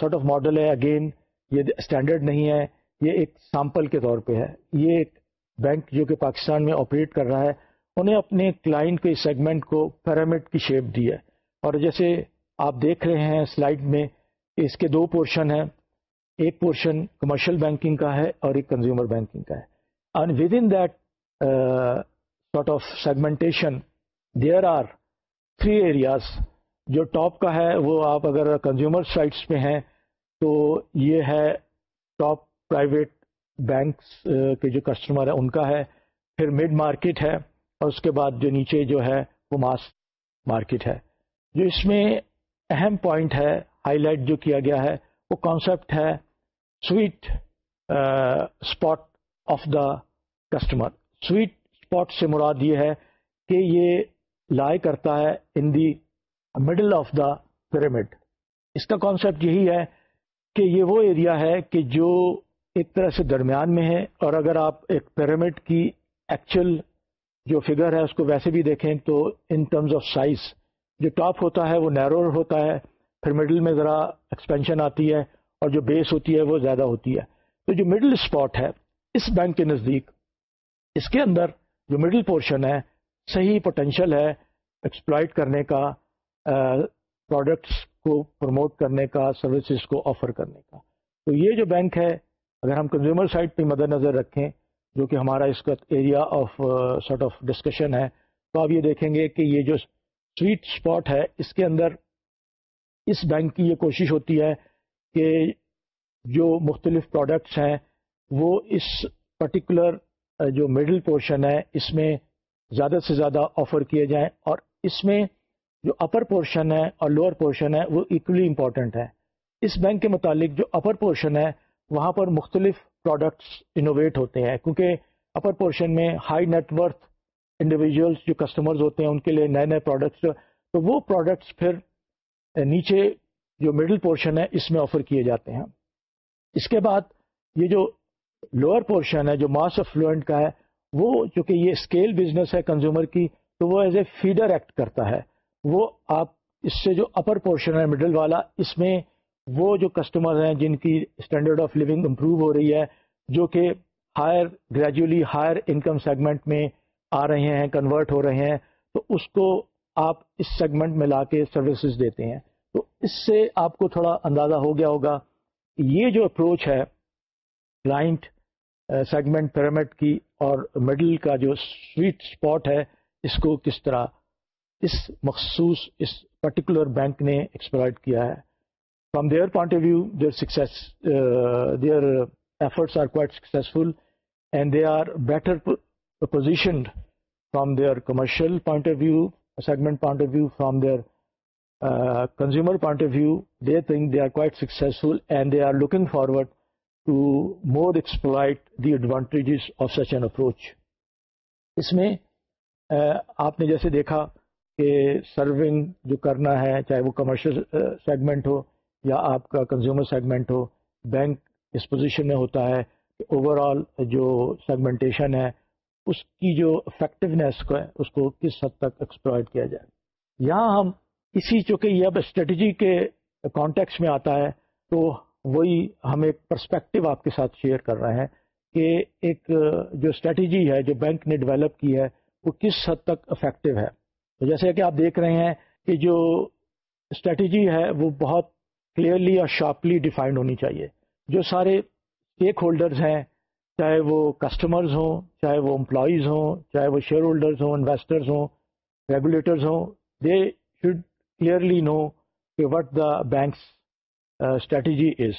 سارٹ آف ماڈل ہے اگین یہ اسٹینڈرڈ نہیں ہے۔ یہ ایک سامپل کے طور پہ ہے۔ یہ ایک بینک جو کہ پاکستان میں آپریٹ کر رہا ہے، انہیں اپنے کلائنٹ کے سیگمنٹ کو پیرامڈ کی شیپ دی ہے۔ اور جیسے آپ دیکھ رہے ہیں سلائڈ میں، اس کے دو پورشن ہیں۔ ایک پورشن کمرشل بینکنگ کا ہے اور ایک کنزیومر بینکنگ کا ہے۔ And with in that sort of segmentation there are three areas جو ٹاپ کا ہے، وہ آپ اگر کنزیومر سائٹس پہ ہیں، تو یہ ہے ٹاپ پرائیویٹ بینکس کے جو کسٹمر ہیں، ان کا ہے، پھر مڈ مارکیٹ ہے، اور اس کے بعد جو نیچے جو ہے، وہ ماس مارکیٹ ہے۔ جو اس میں اہم پوائنٹ ہے، ہائی لائٹ جو کیا گیا ہے، وہ کانسیپٹ ہے sweet spot of the customer. Sweet spot سے مراد یہ ہے کہ یہ لائے کرتا ہے in the middle of the pyramid. اس کا کانسیپٹ یہی ہے کہ یہ وہ ایریا ہے کہ جو ایک طرح سے درمیان میں ہے اور اگر آپ ایک پیرامڈ کی ایکچوئل جو فگر ہے اس کو ویسے بھی دیکھیں تو ان ٹرمز آف سائز جو ٹاپ ہوتا ہے وہ نیرور ہوتا ہے، پھر مڈل میں ذرا ایکسپینشن آتی ہے اور جو بیس ہوتی ہے وہ زیادہ ہوتی ہے۔ تو جو مڈل اسپاٹ ہے اس بینک کے نزدیک، اس کے اندر جو مڈل پورشن ہے، صحیح پوٹینشیل ہے ایکسپلائٹ کرنے کا پروڈکٹس کو پروموٹ کرنے کا سروسز کو آفر کرنے کا۔ تو یہ جو بینک ہے اگر ہم کنزیومر سائڈ پہ مد نظر رکھیں، جو کہ ہمارا اس کا area of sort of discussion ہے، تو آپ یہ دیکھیں گے کہ یہ جو سویٹ اسپاٹ ہے، اس کے اندر اس بینک کی یہ کوشش ہوتی ہے کہ جو مختلف پروڈکٹس ہیں، وہ اس پرٹیکولر uh, جو مڈل پورشن ہے، اس میں زیادہ سے زیادہ آفر کیے جائیں اور اس میں جو اپر پورشن ہے اور لوور پورشن ہے، وہ ایکولی امپورٹنٹ ہے۔ اس بینک کے متعلق جو اپر پورشن ہے وہاں پر مختلف پروڈکٹس انوویٹ ہوتے ہیں، کیونکہ اپر پورشن میں ہائی نیٹ ورتھ انڈیویجولس جو کسٹمرز ہوتے ہیں، ان کے لیے نئے نئے پروڈکٹس تو وہ پروڈکٹس پھر نیچے جو مڈل پورشن ہے، اس میں آفر کیے جاتے ہیں۔ اس کے بعد یہ جو لوور پورشن ہے، جو ماس افلوئنٹ کا ہے، وہ چونکہ یہ اسکیل بزنس ہے کنزیومر کی، تو وہ ایز اے فیڈر ایکٹ کرتا ہے۔ وہ آپ اس سے جو اپر پورشن ہے مڈل والا، اس میں وہ جو کسٹمر ہیں جن کی اسٹینڈرڈ آف لیونگ امپروو ہو رہی ہے، جو کہ higher gradually higher income segment میں آ رہے ہیں کنورٹ ہو رہے ہیں، تو اس کو آپ اس سیگمنٹ میں لا کے سروسز دیتے ہیں۔ تو اس سے آپ کو تھوڑا اندازہ ہو گیا ہوگا۔ یہ جو اپروچ ہے کلائنٹ سیگمنٹ پیرامڈ کی اور مڈل کا جو سویٹ اسپاٹ ہے، اس کو کس طرح، اس مخصوص، اس پرٹیکولر بینک نے ایکسپلائٹ کیا ہے۔ From their point of view their success their efforts are quite successful and they are better positioned from their commercial point of view segment point of view from their consumer point of view they think they are quite successful and they are looking forward to more exploit the advantages of such an approach اس میں آپ نے جیسے دیکھا کہ serving جو کرنا ہے چاہے وہ کمرشل سیگمنٹ ہو یا آپ کا کنزیومر سیگمنٹ ہو بینک اس پوزیشن میں ہوتا ہے کہ اوور آل جو سیگمنٹیشن ہے، اس کی جو افیکٹونیس کو ہے، اس کو کس حد تک ایکسپلائٹ کیا جائے۔ یہاں ہم اسی چونکہ یہ اب اسٹریٹجی کے کانٹیکس میں آتا ہے، تو وہی ہم ایک پرسپیکٹو آپ کے ساتھ شیئر کر رہے ہیں کہ ایک جو اسٹریٹجی ہے، جو بینک نے ڈیولپ کی ہے، وہ کس حد تک افیکٹو ہے۔ تو جیسے کہ آپ دیکھ رہے ہیں کہ جو اسٹریٹجی ہے، وہ بہت کلیئرلی اور شارپلی ڈیفائنڈ ہونی چاہیے۔ جو سارے اسٹیک ہولڈرز ہیں، چاہے وہ کسٹمرز ہوں، چاہے وہ امپلائیز ہوں، چاہے وہ شیئر ہولڈرز ہوں انویسٹرز ہوں ریگولیٹرز ہوں دے شوڈ کلیئرلی نو کہ what the bank's strategy is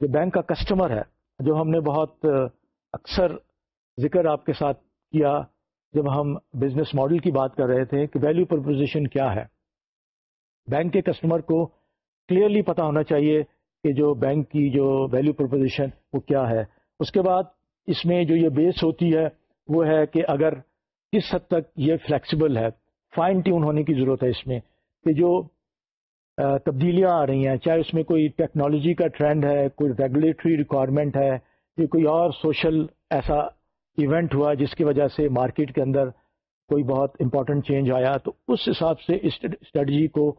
جو بینک کا کسٹمر ہے، جو ہم نے بہت uh, اکثر ذکر آپ کے ساتھ کیا جب ہم بزنس ماڈل کی بات کر رہے تھے کہ ویلیو پرپوزیشن کیا ہے۔ بینک کے کسٹمر کو کلیئرلی پتا ہونا چاہیے کہ جو بینک کی جو ویلیو پرپوزیشن وہ کیا ہے۔ اس کے بعد اس میں جو یہ بیس ہوتی ہے وہ ہے کہ اگر کس حد تک یہ فلیکسیبل ہے فائن ٹیون ہونے کی ضرورت ہے اس میں کہ جو تبدیلیاں آ رہی ہیں، چاہے اس میں کوئی ٹیکنالوجی کا ٹرینڈ ہے، کوئی ریگولیٹری ریکوائرمنٹ ہے، یا کوئی اور سوشل ایسا ایونٹ ہوا جس کی وجہ سے مارکیٹ کے اندر کوئی بہت امپورٹنٹ چینج آیا، تو اس حساب سے اسٹریٹجی کو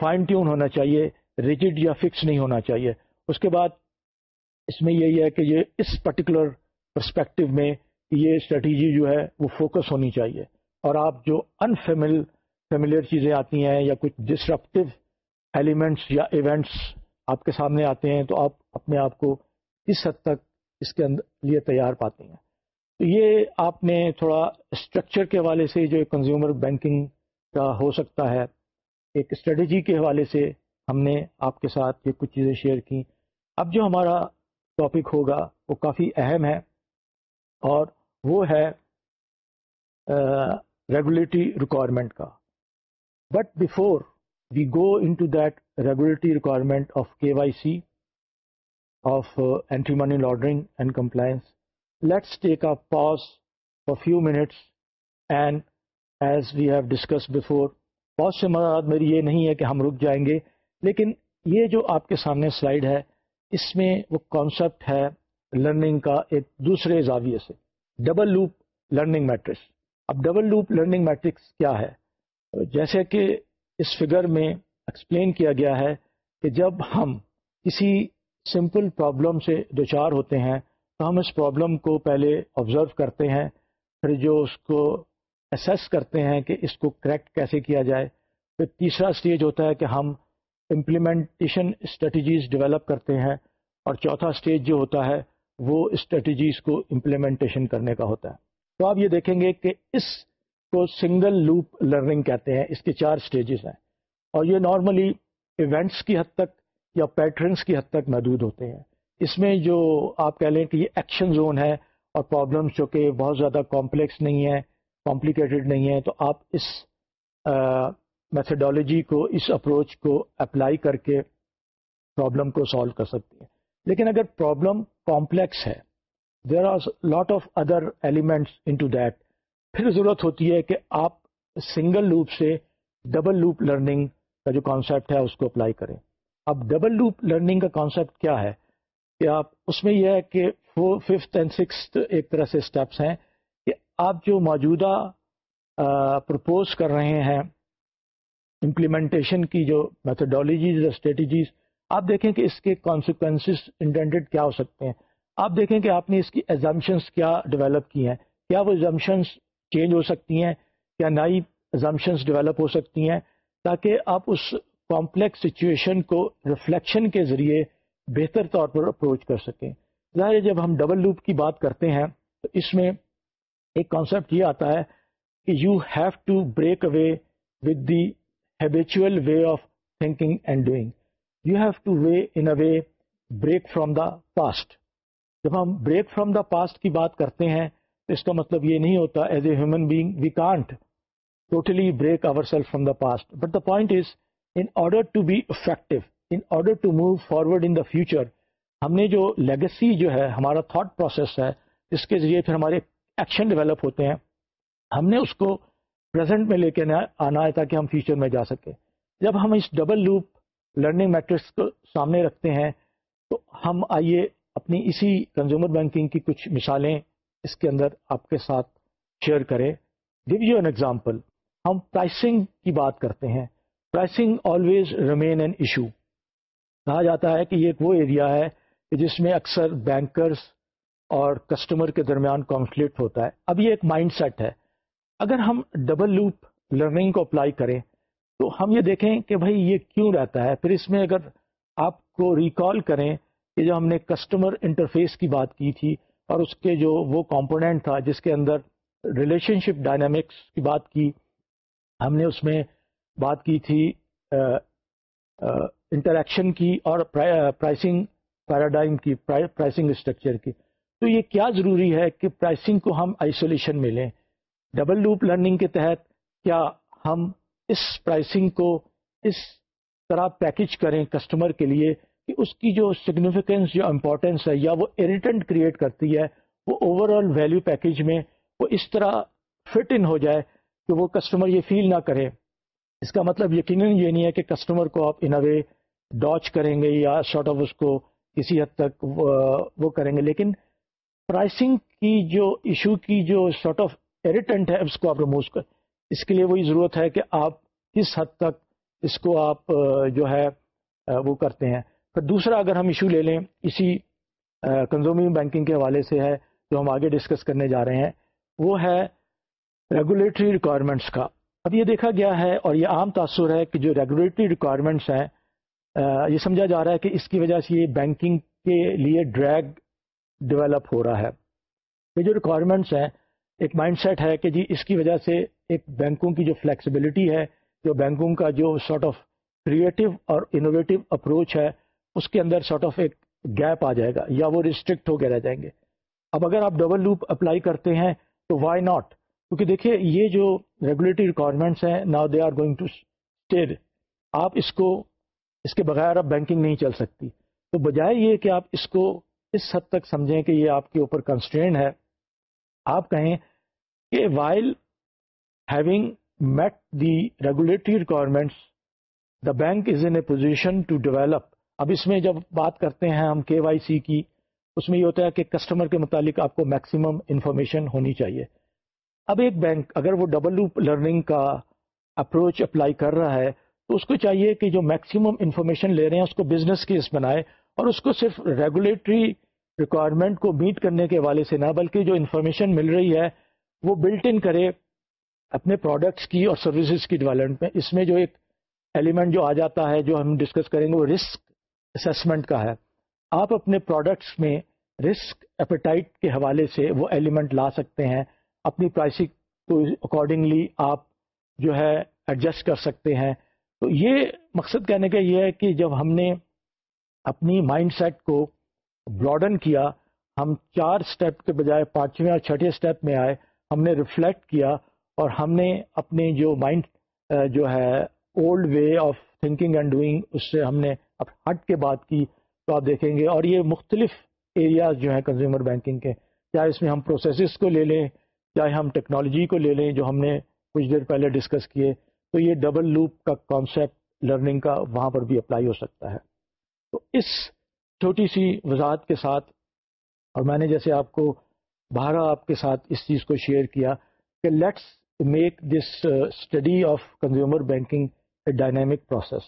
فائن ٹیون ہونا چاہیے ریجڈ یا فکس نہیں ہونا چاہیے۔ اس کے بعد اس میں یہی ہے کہ یہ اس پرٹیکولر پرسپیکٹو میں یہ اسٹریٹجی جو ہے وہ فوکس ہونی چاہیے۔ اور آپ جو انفیمل فیملیئر چیزیں آتی ہیں یا کچھ ڈسرپٹیو ایلیمنٹس یا ایونٹس آپ کے سامنے آتے ہیں تو آپ اپنے آپ کو اس حد تک اس کے اندر لیے تیار پاتے ہیں۔ تو یہ آپ نے تھوڑا اسٹرکچر کے حوالے سے جو کنزیومر بینکنگ کا ہو سکتا ہے، ایک اسٹریٹجی کے حوالے سے ہم نے آپ کے ساتھ یہ کچھ چیزیں شیئر کی اب جو ہمارا ٹاپک ہوگا وہ کافی اہم ہے اور وہ ہے ریگولیٹری ریکوائرمنٹ کا۔ But before we go into that regulatory requirement of K Y C of anti money laundering and compliance let's take a pause for few minutes and as we have discuss before pause سے مراد میری یہ نہیں ہے کہ ہم رک جائیں گے۔ لیکن یہ جو آپ کے سامنے سلائڈ ہے، اس میں وہ کانسیپٹ ہے لرننگ کا ایک دوسرے زاویے سے۔ ڈبل لوپ لرننگ میٹرکس اب ڈبل لوپ لرننگ میٹرکس کیا ہے؟ جیسے کہ اس فگر میں ایکسپلین کیا گیا ہے کہ جب ہم کسی سمپل پرابلم سے دوچار ہوتے ہیں، تو ہم اس پرابلم کو پہلے آبزرو کرتے ہیں، پھر جو اس کو اسیس کرتے ہیں کہ اس کو کریکٹ کیسے کیا جائے۔ پھر تیسرا اسٹیج ہوتا ہے کہ ہم امپلیمنٹیشن اسٹریٹجیز ڈیولپ کرتے ہیں اور چوتھا اسٹیج جو ہوتا ہے وہ اسٹریٹجیز کو امپلیمنٹیشن کرنے کا ہوتا ہے۔ تو آپ یہ دیکھیں گے کہ اس کو سنگل لوپ لرننگ کہتے ہیں، اس کے چار سٹیجز ہیں۔ اور یہ نارملی ایونٹس کی حد تک یا پیٹرنس کی حد تک محدود ہوتے ہیں۔ اس میں جو آپ کہہ لیں کہ یہ ایکشن زون ہے اور پرابلمس جو کہ بہت زیادہ کمپلیکس نہیں ہے کمپلیکیٹڈ نہیں ہے تو آپ اس میتھڈالوجی کو، اس اپروچ کو اپلائی کر کے پرابلم کو سالو کر سکتے ہیں۔ لیکن اگر پرابلم کمپلیکس ہے there are lot of other elements into that پھر ضرورت ہوتی ہے کہ آپ سنگل لوپ سے ڈبل لوپ لرننگ کا جو کانسیپٹ ہے، اس کو اپلائی کریں۔ اب ڈبل لوپ لرننگ کا کانسیپٹ کیا ہے؟ کہ آپ، اس میں یہ ہے کہ ففتھ اینڈ سکس ایک طرح سے اسٹیپس ہیں کہ آپ جو موجودہ پرپوز کر رہے ہیں امپلیمنٹیشن کی جو میتھڈالوجیز اسٹریٹجیز آپ دیکھیں کہ اس کے کانسیکوینسز انٹینڈیڈ کیا ہو سکتے ہیں۔ آپ دیکھیں کہ آپ نے اس کی ایزمشنس کیا ڈیولپ کی ہیں۔ کیا وہ ایزمشنس چینج ہو سکتی ہیں؟ یا نئی ایزمشنس ڈیولپ ہو سکتی ہیں؟ تاکہ آپ اس کمپلیکس سچویشن کو ریفلیکشن کے ذریعے بہتر طور پر اپروچ کر سکیں۔ ظاہر جب ہم ڈبل لوپ کی بات کرتے ہیں، تو اس میں ایک کانسیپٹ یہ آتا ہے کہ you have to break away with the habitual way of thinking and doing you have to way in a way break from the past جب ہم بریک فرام دا پاسٹ کی بات کرتے ہیں، تو اس کا مطلب یہ نہیں ہوتا as a human being we can't totally break our self from the past but the point is in order to be effective in order to move forward in the future ہم نے جو لیگسی جو ہے، ہمارا thought process ہے جس کے ذریعے پھر ہمارے ایکشن ڈیولپ ہوتے ہیں۔ ہم نے اس کو پریزنٹ میں لے کے آنا ہے تاکہ ہم فیوچر میں جا سکیں۔ جب ہم اس ڈبل لوپ لرننگ میٹرکس کو سامنے رکھتے ہیں، تو ہم آئیے اپنی اسی کنزیومر بینکنگ کی کچھ مثالیں اس کے اندر آپ کے ساتھ شیئر کریں۔ گیو یو این ایگزامپل ہم پرائسنگ کی بات کرتے ہیں۔ Pricing always remain an issue کہا جاتا ہے کہ یہ ایک وہ ایریا ہے کہ جس میں اکثر بینکرز اور کسٹمر کے درمیان کانفلکٹ ہوتا ہے۔ اب یہ ایک مائنڈ سیٹ ہے۔ اگر ہم ڈبل لوپ لرننگ کو اپلائی کریں تو ہم یہ دیکھیں کہ بھائی یہ کیوں رہتا ہے؟ پھر اس میں اگر آپ کو ریکال کریں کہ جو ہم نے کسٹمر انٹرفیس کی بات کی تھی اور اس کے جو وہ کمپوننٹ تھا جس کے اندر ریلیشن شپ ڈائنامکس کی بات کی، ہم نے اس میں بات کی تھی انٹریکشن کی اور پرائسنگ پیراڈائم کی پرائسنگ اسٹرکچر کی۔ تو یہ کیا ضروری ہے کہ پرائسنگ کو ہم آئسولیشن میں لیں؟ ڈبل لوپ لرننگ کے تحت کیا ہم اس پرائسنگ کو اس طرح پیکج کریں کسٹمر کے لیے کہ اس کی جو سگنیفیکینس یا امپورٹینس ہے یا وہ اریٹنٹ کریٹ کرتی ہے، وہ اوور آل ویلیو پیکج میں وہ اس طرح فٹ ان ہو جائے کہ وہ کسٹمر یہ فیل نہ کرے۔ اس کا مطلب یقیناً یہ نہیں ہے کہ کسٹمر کو آپ ان اے وے ڈاچ کریں گے یا شارٹ آف اس کو کسی حد تک وہ کریں گے، لیکن پرائسنگ کی جو ایشو کی جو شارٹ آف ایریٹنٹ ہے، اس کو آپ ریموو کر اس کے لیے وہی ضرورت ہے کہ آپ کس حد تک اس کو آپ جو ہے وہ کرتے ہیں۔ پھر دوسرا اگر ہم ایشو لے لیں، اسی کنزیومر بینکنگ کے حوالے سے ہے، جو ہم آگے ڈسکس کرنے جا رہے ہیں، وہ ہے ریگولیٹری ریکوائرمنٹس کا۔ اب یہ دیکھا گیا ہے اور یہ عام تاثر ہے کہ جو ریگولیٹری ریکوائرمنٹس ہیں یہ سمجھا جا رہا ہے کہ اس کی وجہ سے یہ بینکنگ کے لیے ڈریگ ڈیولپ ہو رہا ہے۔ یہ جو ریکوائرمنٹس ہیں ایک مائنڈ سیٹ ہے کہ جی اس کی وجہ سے ایک بینکوں کی جو فلیکسیبلٹی ہے، جو بینکوں کا جو سارٹ آف کریٹو اور انوویٹو اپروچ ہے، اس کے اندر سارٹ آف ایک گیپ آ جائے گا یا وہ ریسٹرکٹ ہو کے رہ جائیں گے۔ اب اگر آپ ڈبل لوپ اپلائی کرتے ہیں تو وائی ناٹ کیونکہ دیکھیے یہ جو ریگولیٹری ریکوائرمنٹس ہیں now they are going to stead آپ اس کو، اس کے بغیر اب بینکنگ نہیں چل سکتی۔ تو بجائے یہ کہ آپ اس کو اس حد تک سمجھیں کہ یہ آپ کے اوپر کنسٹرین ہے آپ کہیں کہ while having met the regulatory requirements the bank is in a position to develop اب اس میں جب بات کرتے ہیں ہم کے وائی سی کی، اس میں یہ ہوتا ہے کہ کسٹمر کے متعلق آپ کو میکسیمم انفارمیشن ہونی چاہیے۔ اب ایک بینک اگر وہ ڈبل لوپ لرننگ کا اپروچ اپلائی کر رہا ہے، تو اس کو چاہیے کہ جو میکسیمم انفارمیشن لے رہے ہیں، اس کو بزنس کیس بنائے اور اس کو صرف ریگولیٹری ریکوائرمنٹ کو میٹ کرنے کے حوالے سے نہ، بلکہ جو انفارمیشن مل رہی ہے، وہ بلٹ ان کرے اپنے پروڈکٹس کی اور سروسز کی ڈیولپمنٹ میں۔ اس میں جو ایک ایلیمنٹ جو آ جاتا ہے، جو ہم ڈسکس کریں گے، وہ رسک اسسمنٹ کا ہے۔ آپ اپنے پروڈکٹس میں رسک ایپیٹائٹ کے حوالے سے وہ ایلیمنٹ لا سکتے ہیں۔ اپنی پرائسنگ کو اکارڈنگلی آپ جو ہے ایڈجسٹ کر سکتے ہیں۔ تو یہ مقصد کہنے کا یہ ہے کہ جب ہم نے اپنی مائنڈ سیٹ کو براڈن کیا، ہم چار سٹیپ کے بجائے پانچویں اور چھٹے سٹیپ میں آئے، ہم نے ریفلیکٹ کیا اور ہم نے اپنے جو مائنڈ جو ہے old way of thinking and doing اس سے ہم نے اب ہٹ کے بات کی۔ تو آپ دیکھیں گے، اور یہ مختلف ایریاز جو ہیں کنزیومر بینکنگ کے، چاہے اس میں ہم پروسیسز کو لے لیں، چاہے ہم ٹیکنالوجی کو لے لیں، جو ہم نے کچھ دیر پہلے ڈسکس کیے۔ تو یہ ڈبل لوپ کا کانسیپٹ لرننگ کا وہاں پر بھی اپلائی ہو سکتا ہے۔ تو اس چھوٹی سی وضاحت کے ساتھ، اور میں نے جیسے آپ کو بارہ آپ کے ساتھ اس چیز کو شیئر کیا کہ let's make this study of consumer banking a dynamic process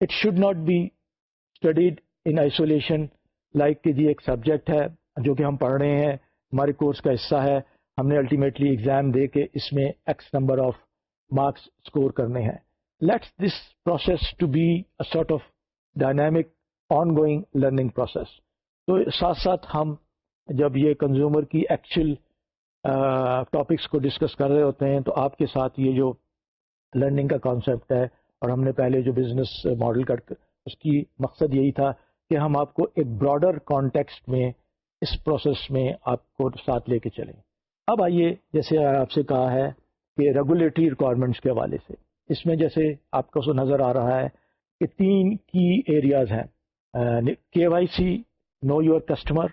it should not be studied in isolation like کہ جی ایک سبجیکٹ ہے جو کہ ہم پڑھ رہے ہیں، ہمارے کورس کا حصہ ہے، ہم نے الٹیمیٹلی ایگزام دے کے اس میں X number of marks score کرنے ہیں. Let's this process to be a sort of dynamic ongoing learning process تو ساتھ ساتھ ہم جب یہ کنزیومر کی ایکچوئل ٹاپکس کو ڈسکس کر رہے ہوتے ہیں، تو آپ کے ساتھ یہ جو لرننگ کا کانسیپٹ ہے، اور ہم نے پہلے جو بزنس ماڈل کر اس کی مقصد یہی تھا کہ ہم آپ کو ایک براڈر کانٹیکسٹ میں، اس پروسیس میں آپ کو ساتھ لے کے چلیں۔ اب آئیے، جیسے آپ سے کہا ہے کہ ریگولیٹری ریکوائرمنٹس کے حوالے سے۔ اس میں جیسے آپ کو نظر آ رہا ہے کہ تین کی ایریاز ہیں۔ K Y C know your customer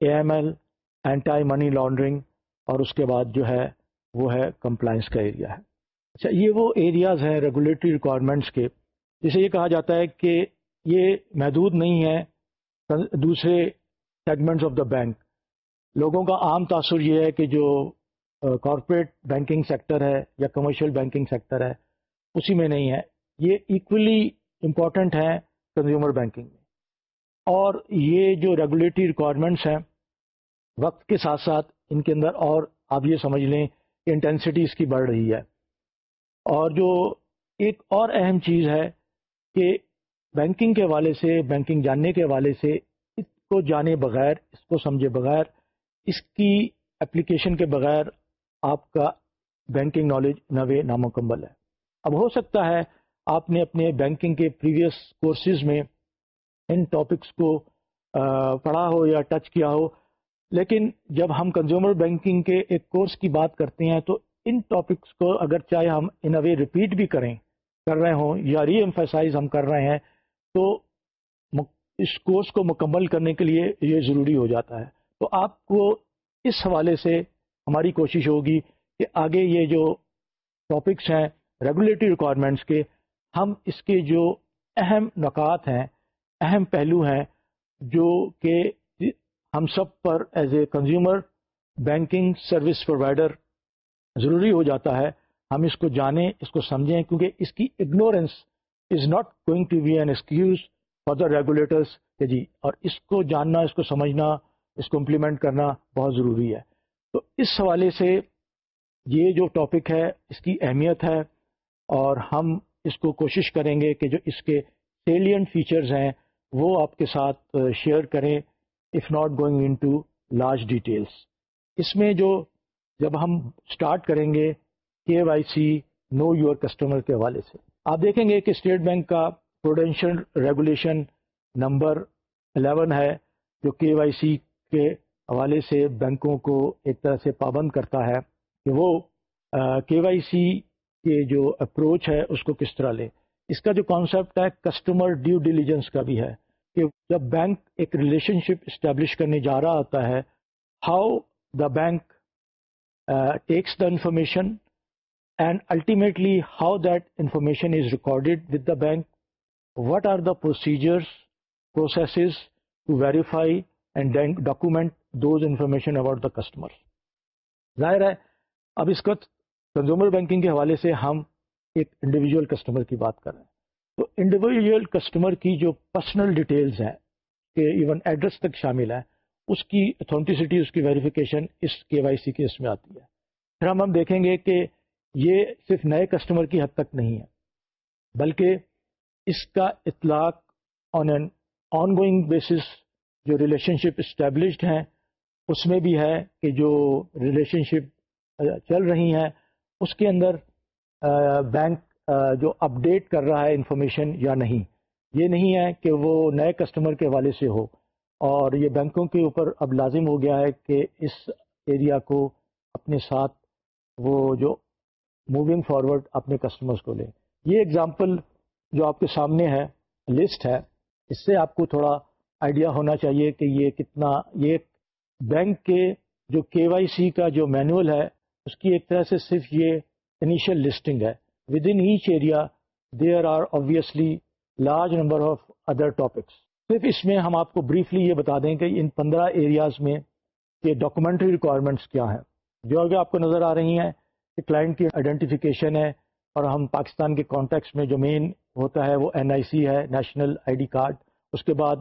A M L anti money laundering اور اس کے بعد جو ہے وہ ہے کمپلائنس کا ایریا ہے۔ اچھا یہ وہ ایریاز ہیں ریگولیٹری ریکوائرمنٹس کے، جسے یہ کہا جاتا ہے کہ یہ محدود نہیں ہے دوسرے سیگمنٹس آف دا بینک لوگوں کا عام تاثر یہ ہے کہ جو کارپوریٹ بینکنگ سیکٹر ہے یا کمرشل بینکنگ سیکٹر ہے، اسی میں نہیں ہے۔ یہ ایکولی امپورٹنٹ ہے کنزیومر بینکنگ میں۔ اور یہ جو ریگولیٹری ریکوائرمنٹس ہیں، وقت کے ساتھ ساتھ ان کے اندر اور آپ یہ سمجھ لیں کہ انٹینسٹی اس کی بڑھ رہی ہے۔ اور جو ایک اور اہم چیز ہے کہ بینکنگ کے حوالے سے، بینکنگ جاننے کے حوالے سے اس کو جانے بغیر، اس کو سمجھے بغیر، اس کی اپلیکیشن کے بغیر آپ کا بینکنگ نالج نوے نامکمل ہے۔ اب ہو سکتا ہے آپ نے اپنے بینکنگ کے پریویس کورسز میں ان ٹاپکس کو پڑھا ہو یا ٹچ کیا ہو۔ لیکن جب ہم کنزیومر بینکنگ کے ایک کورس کی بات کرتے ہیں، تو ان ٹاپکس کو اگر چاہے ہم ان اے ریپیٹ بھی کریں، کر رہے ہوں یا ری ایمفیسائز ہم کر رہے ہیں، تو اس کورس کو مکمل کرنے کے لیے یہ ضروری ہو جاتا ہے۔ تو آپ کو اس حوالے سے ہماری کوشش ہوگی کہ آگے یہ جو ٹاپکس ہیں ریگولیٹری ریکوائرمنٹس کے، ہم اس کے جو اہم نکات ہیں اہم پہلو ہیں جو کہ ہم سب پر as a consumer banking service provider ضروری ہو جاتا ہے۔ ہم اس کو جانیں، اس کو سمجھیں، کیونکہ اس کی ignorance is not going to be an excuse for the regulators کہ جی اور اس کو جاننا، اس کو سمجھنا، اس کو امپلیمنٹ کرنا بہت ضروری ہے۔ تو اس حوالے سے یہ جو ٹاپک ہے، اس کی اہمیت ہے اور ہم اس کو کوشش کریں گے کہ جو اس کے سیلینٹ فیچرز ہیں وہ آپ کے ساتھ شیئر کریں if not going into large details اس میں جو جب ہم اسٹارٹ کریں گے K Y C know your customer کے حوالے سے۔ آپ دیکھیں گے کہ اسٹیٹ بینک کا پروڈینشیل ریگولیشن نمبر 11 ہے، جو کے وائی سی کے حوالے سے بینکوں کو ایک طرح سے پابند کرتا ہے کہ وہ کے وائی سی کے جو اپروچ ہے، اس کو کس طرح لے اس کا جو کانسیپٹ ہے کسٹمر ڈیو ڈیلیجنس کا بھی ہے۔ کہ جب بینک ایک ریلیشن شپ اسٹیبلش کرنے جا رہا ہوتا ہے how the bank takes the information and ultimately how that information is recorded with the bank what are the procedures processes to verify and document those information about the customer ظاہر ہے، اب اس وقت کنزیومر بینکنگ کے حوالے سے ہم ایک انڈیویجول کسٹمر کی بات کر رہے ہیں۔ تو انڈیویجول کسٹمر کی جو پرسنل ڈیٹیلز ہیں، کہ ایون ایڈریس تک شامل ہے اس کی اتھینٹسٹی اس کی ویریفیکیشن اس کے وائی سی کے اس میں آتی ہے۔ پھر ہم ہم دیکھیں گے کہ یہ صرف نئے کسٹمر کی حد تک نہیں ہے، بلکہ اس کا اطلاق on an ongoing basis جو ریلیشن شپ اسٹیبلشڈ ہیں، اس میں بھی ہے کہ جو ریلیشن شپ چل رہی ہیں، اس کے اندر بینک جو اپ ڈیٹ کر رہا ہے انفارمیشن یا نہیں۔ یہ نہیں ہے کہ وہ نئے کسٹمر کے حوالے سے ہو۔ اور یہ بینکوں کے اوپر اب لازم ہو گیا ہے کہ اس ایریا کو اپنے ساتھ وہ جو موونگ فارورڈ اپنے کسٹمرز کو لیں۔ یہ اگزامپل جو آپ کے سامنے ہے لسٹ ہے، اس سے آپ کو تھوڑا آئیڈیا ہونا چاہیے کہ یہ کتنا، یہ بینک کے جو کے وائی سی کا جو مینول ہے، اس کی ایک طرح سے صرف یہ انیشیل لسٹنگ ہے۔ Within each area there are obviously large number of other topics صرف اس میں ہم آپ کو بریفلی یہ بتا دیں کہ ان پندرہ ایریاز میں کہ ڈاکومنٹری ریکوائرمنٹس کیا ہیں. جو آگے آپ کو نظر آ رہی ہیں، کہ کلائنٹ کی آئیڈینٹیفیکیشن ہے اور ہم پاکستان کے کانٹیکس میں جو مین ہوتا ہے وہ این آئی سی ہے نیشنل آئی ڈی کارڈ اس کے بعد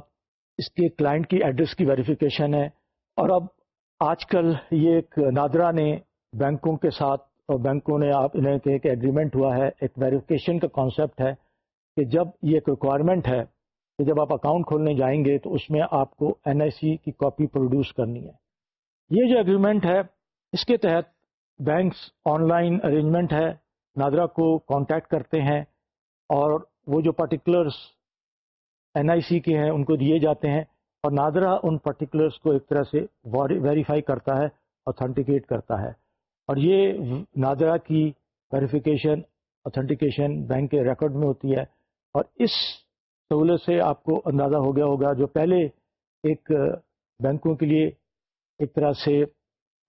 اس کے کلائنٹ کی ایڈریس کی ویریفیکیشن ہے۔ اور اب آج کل یہ ایک نادرا نے بینکوں کے ساتھ اور بینکوں نے آپ انہیں کہ ایک ایگریمنٹ ہوا ہے، ایک ویریفیکیشن کا کانسیپٹ ہے کہ جب یہ ایک ریکوائرمنٹ ہے کہ جب آپ اکاؤنٹ کھولنے جائیں گے تو اس میں آپ کو این آئی سی کی کاپی پروڈیوس کرنی ہے۔ یہ جو اگریمنٹ ہے، اس کے تحت بینکس آن لائن ارینجمنٹ ہے نادرا کو کانٹیکٹ کرتے ہیں اور وہ جو پرٹیکولرس این آئی سی کے ہیں، ان کو دیے جاتے ہیں اور نادرا ان پرٹیکولرس کو ایک طرح سے ویریفائی کرتا ہے اوتھینٹیکیٹ کرتا ہے۔ اور یہ نادرا کی ویریفیکیشن اوتھینٹیکیشن بینک کے ریکارڈ میں ہوتی ہے اور اس سہولت سے آپ کو اندازہ ہو گیا ہوگا جو پہلے ایک بینکوں کے لیے ایک طرح سے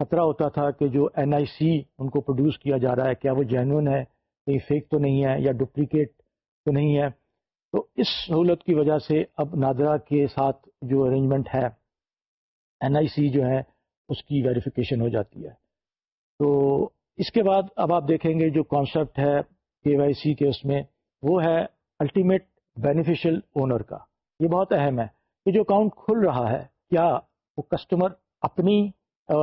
خطرہ ہوتا تھا کہ جو این آئی سی ان کو پروڈیوس کیا جا رہا ہے، کیا وہ جینون ہے؟ کہیں فیک تو نہیں ہے یا ڈپلیکیٹ تو نہیں ہے؟ تو اس سہولت کی وجہ سے اب نادرا کے ساتھ جو ارینجمنٹ ہے این آئی سی جو ہے، اس کی ویریفیکیشن ہو جاتی ہے۔ تو اس کے بعد اب آپ دیکھیں گے جو کانسیپٹ ہے کے وائی سی کے اس میں وہ ہے الٹیمیٹ بینیفیشل اونر کا۔ یہ بہت اہم ہے کہ جو اکاؤنٹ کھل رہا ہے کیا وہ کسٹمر اپنی آ,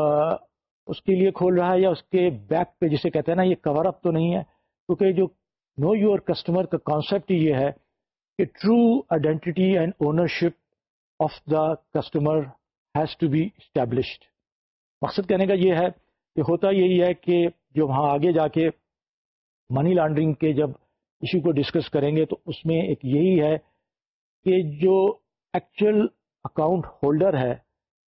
اس کے لیے کھول رہا ہے یا اس کے بیک پہ جسے کہتے ہیں نا یہ کور اپ تو نہیں ہے۔ کیونکہ جو نو یور کسٹمر کا کانسیپٹ یہ ہے کہ true identity and ownership of the customer has to be established مقصد کہنے کا یہ ہے کہ ہوتا یہی ہے کہ جو وہاں آگے جا کے منی لانڈرنگ کے جب ایشو کو ڈسکس کریں گے تو اس میں ایک یہی ہے کہ جو ایکچوئل اکاؤنٹ ہولڈر ہے،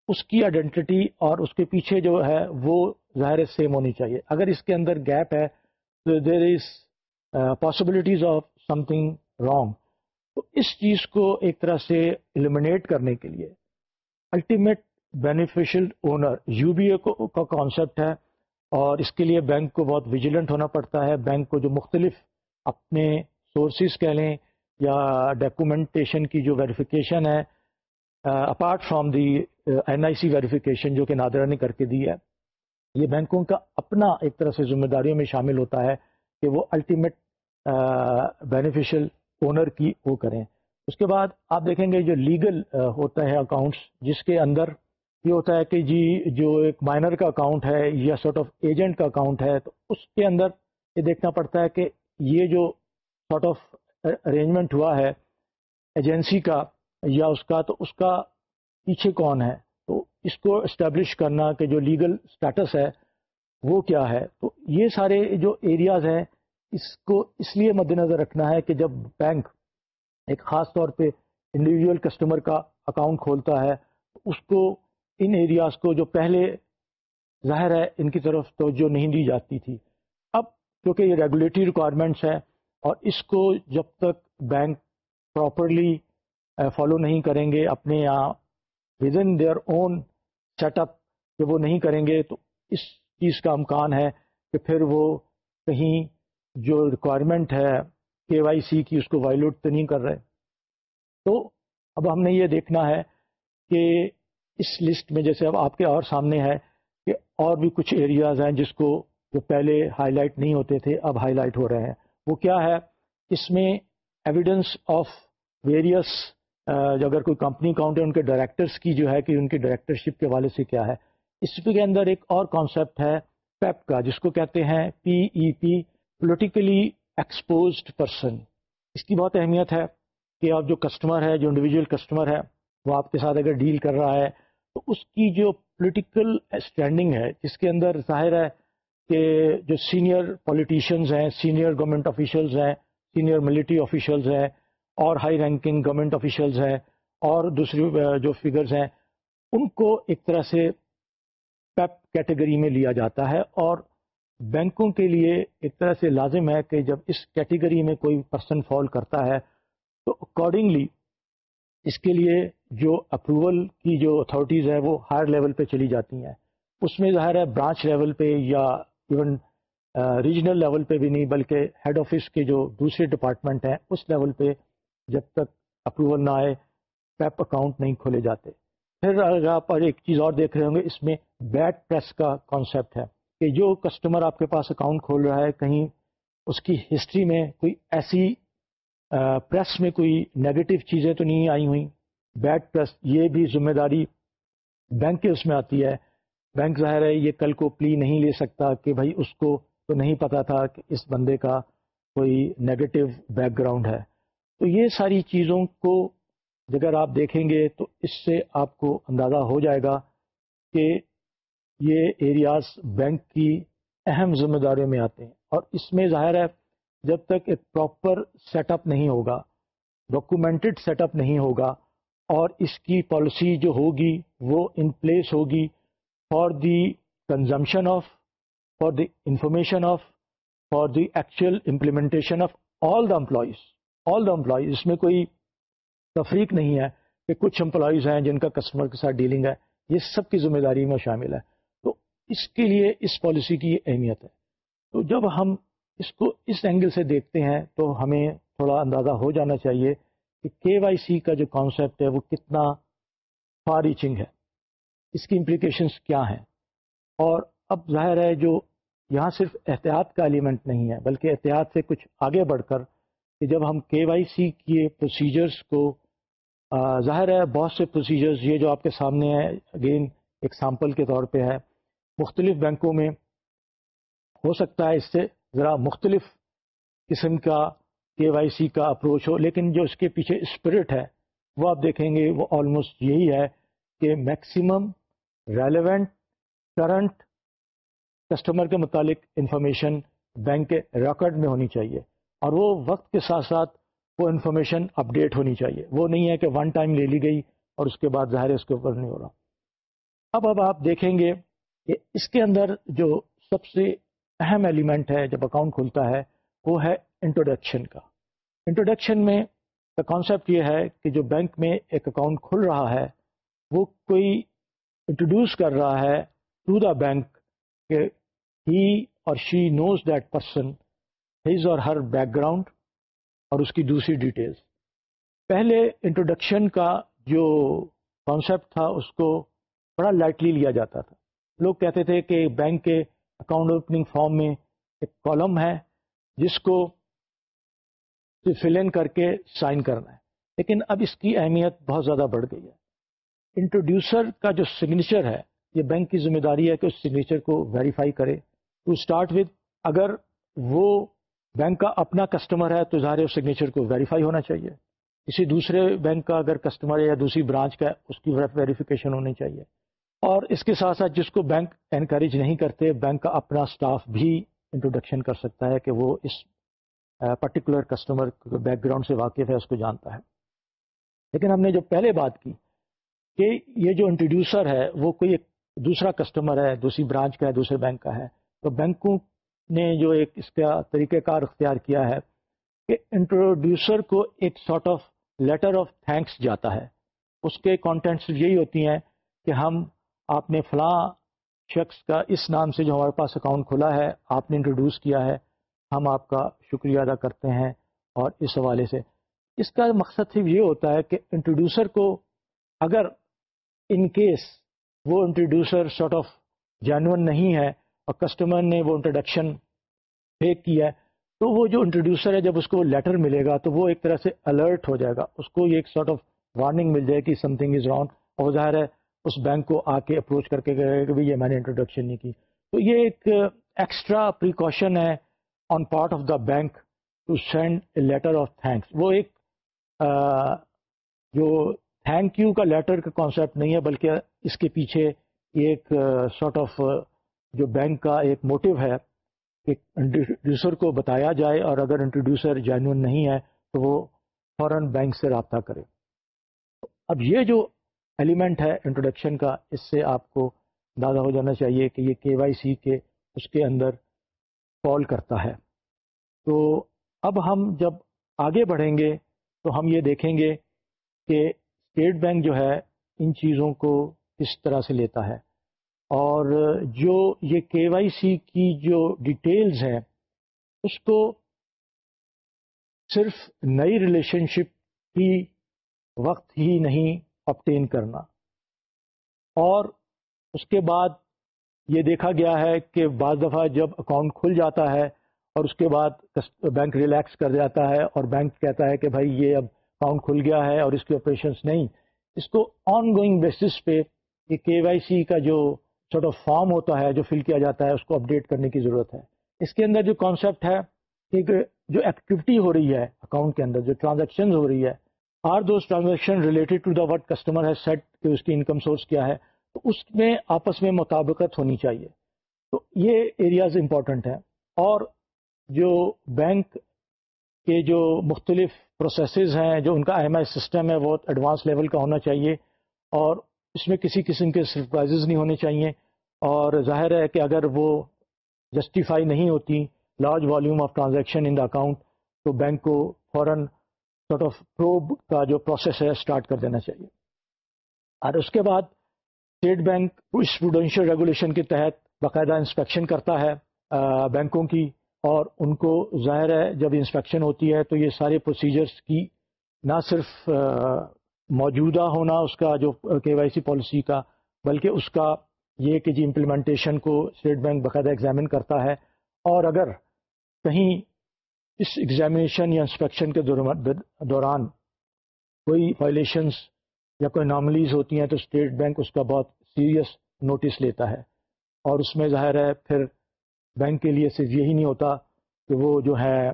اس کی آئیڈینٹی اور اس کے پیچھے جو ہے وہ ظاہر سیم ہونی چاہیے۔ اگر اس کے اندر گیپ ہے تو there is possibilities of something wrong تو اس چیز کو ایک طرح سے ایلیمنیٹ کرنے کے لیے ultimate beneficial owner U B A کا کانسیپٹ ہے اور اس کے لیے بینک کو بہت ویجیلنٹ ہونا پڑتا ہے۔ بینک کو جو مختلف اپنے سورسز کہہ لیں یا ڈاکومنٹیشن کی جو ویریفیکیشن ہے apart from the N I C verification جو کہ نادرا نے کر کے دی ہے، یہ بینکوں کا اپنا ایک طرح سے ذمہ داریوں میں شامل ہوتا ہے کہ وہ الٹیمیٹ بینیفیشل اونر کی وہ کریں۔ اس کے بعد آپ دیکھیں گے جو لیگل ہوتا ہے اکاؤنٹس جس کے اندر یہ ہوتا ہے کہ جی جو ایک مائنر کا اکاؤنٹ ہے یا سارٹ آف ایجنٹ کا اکاؤنٹ ہے، تو اس کے اندر یہ دیکھنا پڑتا ہے کہ یہ جو سارٹ آف ارینجمنٹ ہوا ہے ایجنسی کا یا اس کا، تو اس کا پیچھے کون ہے؟ تو اس کو اسٹیبلش کرنا کہ جو لیگل اسٹیٹس ہے وہ کیا ہے؟ تو یہ سارے جو ایریاز ہیں، اس کو اس لیے مد نظر رکھنا ہے کہ جب بینک ایک خاص طور پہ انڈیویجول کسٹمر کا اکاؤنٹ کھولتا ہے، اس کو ان ایریاز کو جو پہلے ظاہر ہے، ان کی طرف توجہ نہیں دی جاتی تھی۔ اب کیونکہ یہ ریگولیٹری ریکوائرمنٹس ہیں اور اس کو جب تک بینک پراپرلی فالو نہیں کریں گے، اپنے یہاں within their own set up کہ وہ نہیں کریں گے، تو اس چیز کا امکان ہے کہ پھر وہ کہیں جو ریکوائرمنٹ ہے کے وائی سی کی، اس کو وائلوٹ تو نہیں کر رہے۔ تو اب ہم نے یہ دیکھنا ہے کہ اس لسٹ میں جیسے اب آپ کے اور سامنے ہے کہ اور بھی کچھ ایریاز ہیں جس کو جو پہلے ہائی لائٹ نہیں ہوتے تھے، اب ہائی لائٹ ہو رہے ہیں۔ وہ کیا ہے؟ اس میں ایویڈنس آف ویریئس اگر کوئی کمپنی اکاؤنٹ ہے، ان کے ڈائریکٹرس کی جو ہے کہ ان کی ڈائریکٹرشپ کے والے سے کیا ہے۔ اس کے اندر ایک اور کانسیپٹ ہے پیپ کا، جس کو کہتے ہیں P E P politically exposed person اس کی بہت اہمیت ہے کہ آپ جو کسٹمر ہے، جو انڈیویجول کسٹمر ہے، وہ آپ کے ساتھ اگر ڈیل کر رہا ہے تو اس کی جو پولیٹیکل اسٹینڈنگ ہے جس کے اندر ظاہر ہے کہ جو سینئر پولیٹیشینز ہیں سینئر گورنمنٹ آفیشلز ہیں سینئر ملٹری آفیشلز ہیں، اور ہائی رینکنگ گورنمنٹ آفیشلز ہیں، اور دوسری جو فگرز ہیں، ان کو ایک طرح سے پیپ کیٹیگری میں لیا جاتا ہے اور بینکوں کے لیے ایک طرح سے لازم ہے کہ جب اس کیٹیگری میں کوئی پرسن فال کرتا ہے، تو اکارڈنگلی اس کے لیے جو اپروول کی جو اتھارٹیز ہیں وہ ہائر لیول پہ چلی جاتی ہیں۔ اس میں ظاہر ہے برانچ لیول پہ یا ایون ریجنل لیول پہ بھی نہیں، بلکہ ہیڈ آفس کے جو دوسرے ڈپارٹمنٹ ہیں، اس لیول پہ جب تک اپروول نہ آئے پیپ اکاؤنٹ نہیں کھولے جاتے۔ پھر اگر آپ ایک چیز اور دیکھ رہے ہوں گے، اس میں بیڈ پریس کا کانسیپٹ ہے کہ جو کسٹمر آپ کے پاس اکاؤنٹ کھول رہا ہے، کہیں اس کی ہسٹری میں کوئی ایسی پریس میں کوئی نیگیٹو چیزیں تو نہیں آئی ہوئیں۔ بیڈ پریس یہ بھی ذمہ داری بینک کے اس میں آتی ہے۔ بینک ظاہر ہے، یہ کل کو پلی نہیں لے سکتا کہ بھائی اس کو تو نہیں پتا تھا کہ اس بندے کا کوئی نیگیٹو بیک گراؤنڈ ہے۔ تو یہ ساری چیزوں کو اگر آپ دیکھیں گے تو اس سے آپ کو اندازہ ہو جائے گا کہ یہ ایریاز بینک کی اہم ذمہ داریوں میں آتے ہیں۔ اور اس میں ظاہر ہے جب تک ایک پراپر سیٹ اپ نہیں ہوگا ڈاکومنٹڈ سیٹ اپ نہیں ہوگا، اور اس کی پالیسی جو ہوگی وہ ان پلیس ہوگی for the consumption of for the information of for the actual implementation of all the employees all the employees اس میں کوئی تفریق نہیں ہے کہ کچھ امپلائیز ہیں جن کا کسٹمر کے ساتھ ڈیلنگ ہے، یہ سب کی ذمہ داری میں شامل ہے۔ تو اس کے لیے اس پالیسی کی اہمیت ہے۔ تو جب ہم اس کو اس اینگل سے دیکھتے ہیں تو ہمیں تھوڑا اندازہ ہو جانا چاہیے کہ کے وائی سی کا جو کانسیپٹ ہے وہ کتنا فار ریچنگ ہے۔ اس کی امپلیکیشنس کیا ہیں؟ اور اب ظاہر ہے جو یہاں صرف احتیاط کا ایلیمنٹ نہیں ہے، بلکہ احتیاط سے کچھ آگے بڑھ کر کہ جب ہم کے وائی سی کے پروسیجرس کو ظاہر ہے بہت سے پروسیجرز یہ جو آپ کے سامنے ہے اگین ایک کے طور پہ ہے، مختلف بینکوں میں ہو سکتا ہے اس سے ذرا مختلف قسم کا کے وائی سی کا اپروچ ہو، لیکن جو اس کے پیچھے اسپرٹ ہے، وہ آپ دیکھیں گے، وہ آلموسٹ یہی ہے کہ میکسیمم ریلیونٹ کرنٹ کسٹمر کے متعلق انفارمیشن بینک کے ریکارڈ میں ہونی چاہیے۔ اور وہ وقت کے ساتھ ساتھ وہ انفارمیشن اپڈیٹ ہونی چاہیے۔ وہ نہیں ہے کہ ون ٹائم لے لی گئی اور اس کے بعد ظاہر اس کے اوپر نہیں ہو رہا۔ اب اب آپ دیکھیں گے کہ اس کے اندر جو سب سے اہم ایلیمنٹ ہے جب اکاؤنٹ کھلتا ہے، وہ ہے انٹروڈکشن کا۔ انٹروڈکشن میں کانسیپٹ یہ ہے کہ جو بینک میں ایک اکاؤنٹ کھل رہا ہے، وہ کوئی انٹروڈیوس کر رہا ہے ٹو دا بینک کہ he or she knows that person his or her back ground اور اس کی دوسری ڈیٹیلز پہلے انٹروڈکشن کا جو کانسیپٹ تھا، اس کو بڑا لائٹلی لیا جاتا تھا۔ لوگ کہتے تھے کہ بینک کے اکاؤنٹ اوپننگ فارم میں ایک کالم ہے، جس کو فل ان کر کے سائن کرنا ہے۔ لیکن اب اس کی اہمیت بہت زیادہ بڑھ گئی ہے۔ انٹروڈیوسر کا جو سگنیچر ہے، یہ بینک کی ذمہ داری ہے کہ اس سگنیچر کو ویریفائی کرے۔ ٹو اسٹارٹ وتھ اگر وہ بینک کا اپنا کسٹمر ہے، تو ظاہر اس سگنیچر کو ویریفائی ہونا چاہیے۔ کسی دوسرے بینک کا اگر کسٹمر ہے یا دوسری برانچ کا ہے، اس کی ویریفیکیشن ہونی چاہیے۔ اور اس کے ساتھ ساتھ جس کو بینک انکریج نہیں کرتے، بینک کا اپنا سٹاف بھی انٹروڈکشن کر سکتا ہے کہ وہ اس پرٹیکولر کسٹمر بیک گراؤنڈ سے واقف ہے، اس کو جانتا ہے۔ لیکن ہم نے جو پہلے بات کی کہ یہ جو انٹروڈیوسر ہے، وہ کوئی ایک دوسرا کسٹمر ہے، دوسری برانچ کا ہے، دوسرے بینک کا ہے، تو بینکوں نے جو ایک اس کا طریقہ کار اختیار کیا ہے کہ انٹروڈیوسر کو ایک sort of letter of thanks جاتا ہے۔ اس کے کانٹینٹس یہی ہوتی ہیں کہ ہم آپ نے فلاں شخص کا اس نام سے جو ہمارے پاس اکاؤنٹ کھلا ہے، آپ نے انٹروڈیوس کیا ہے، ہم آپ کا شکریہ ادا کرتے ہیں اور اس حوالے سے۔ اس کا مقصد صرف یہ ہوتا ہے کہ انٹروڈیوسر کو اگر ان کیس وہ انٹروڈیوسر سارٹ آف جینون نہیں ہے اور کسٹمر نے وہ انٹروڈکشن فیک کیا ہے، تو وہ جو انٹروڈیوسر ہے، جب اس کو لیٹر ملے گا تو وہ ایک طرح سے الرٹ ہو جائے گا۔ اس کو یہ ایک سارٹ آف وارننگ مل جائے کہ سم تھنگ از رانگ اور ظاہر ہے اس بینک کو آ کے اپروچ کر کے گئے کہ یہ میں نے انٹروڈکشن نہیں کی۔ تو یہ ایک ایکسٹرا پریکاشن ہے on part of the bank to send a letter of thanks وہ ایک جو تھینک یو کا لیٹر کا کانسیپٹ نہیں ہے، بلکہ اس کے پیچھے ایک سارٹ آف جو بینک کا ایک موٹو ہے کہ انٹروڈیوسر کو بتایا جائے اور اگر انٹروڈیوسر جینون نہیں ہے تو وہ فوراً بینک سے رابطہ کرے۔ اب یہ جو ایلیمنٹ ہے انٹروڈکشن کا، اس سے آپ کو اندازہ ہو جانا چاہیے کہ یہ کے وائی سی کے اس کے اندر فال کرتا ہے۔ تو اب ہم جب آگے بڑھیں گے تو ہم یہ دیکھیں گے کہ اسٹیٹ بینک جو ہے ان چیزوں کو کس طرح سے لیتا ہے۔ اور جو یہ کے وائی سی کی جو ڈیٹیلز ہیں، اس کو صرف نئی ریلیشن شپ کی وقت ہی نہیں اپٹین کرنا۔ اور اس کے بعد یہ دیکھا گیا ہے کہ بعض دفعہ جب اکاؤنٹ کھل جاتا ہے اور اس کے بعد بینک ریلیکس کر جاتا ہے اور بینک کہتا ہے کہ بھائی یہ اب اکاؤنٹ کھل گیا ہے اور اس کے آپریشنس نہیں۔ اس کو آن گوئنگ بیسس پہ یہ کے وائی سی کا جو چھوٹا فارم ہوتا ہے، جو فل کیا جاتا ہے، اس کو اپڈیٹ کرنے کی ضرورت ہے۔ اس کے اندر جو کانسیپٹ ہے کہ جو ایکٹیویٹی ہو رہی ہے اکاؤنٹ کے اندر، جو ٹرانزیکشن ہو رہی ہے or those transaction related to the what customer ہے سیٹ کہ اس کی انکم سورس کیا ہے؟ تو اس میں آپس میں مطابقت ہونی چاہیے۔ تو یہ ایریاز امپورٹنٹ ہیں۔ اور جو بینک کے جو مختلف پروسیسز ہیں، جو ان کا ایم آئی سسٹم ہے، وہ ایڈوانس لیول کا ہونا چاہیے۔ اور اس میں کسی قسم کے سرپرائزز نہیں ہونے چاہیے۔ اور ظاہر ہے کہ اگر وہ جسٹیفائی نہیں ہوتی large volume of transaction in the account تو بینک کو فوراً سارٹ آف پروب کا جو پروسیس ہے اسٹارٹ کر دینا چاہیے۔ اور اس کے بعد اسٹیٹ بینک اسٹوڈینشیل ریگولیشن کے تحت باقاعدہ انسپیکشن کرتا ہے بینکوں کی۔ اور ان کو ظاہر ہے، جب انسپیکشن ہوتی ہے تو یہ سارے پروسیجرس کی نہ صرف موجودہ ہونا اس کا جو کے وائی سی پالیسی کا، بلکہ اس کا یہ کہ جی امپلیمنٹیشن کو اسٹیٹ بینک باقاعدہ ایگزامن کرتا ہے۔ اور اگر کہیں اس ایگزامینیشن یا انسپیکشن کے دوران کوئی وائلیشنس یا کوئی ناملیز ہوتی ہیں تو اسٹیٹ بینک اس کا بہت سیریس نوٹس لیتا ہے۔ اور اس میں ظاہر ہے پھر بینک کے لیے صرف یہی نہیں ہوتا کہ وہ جو ہے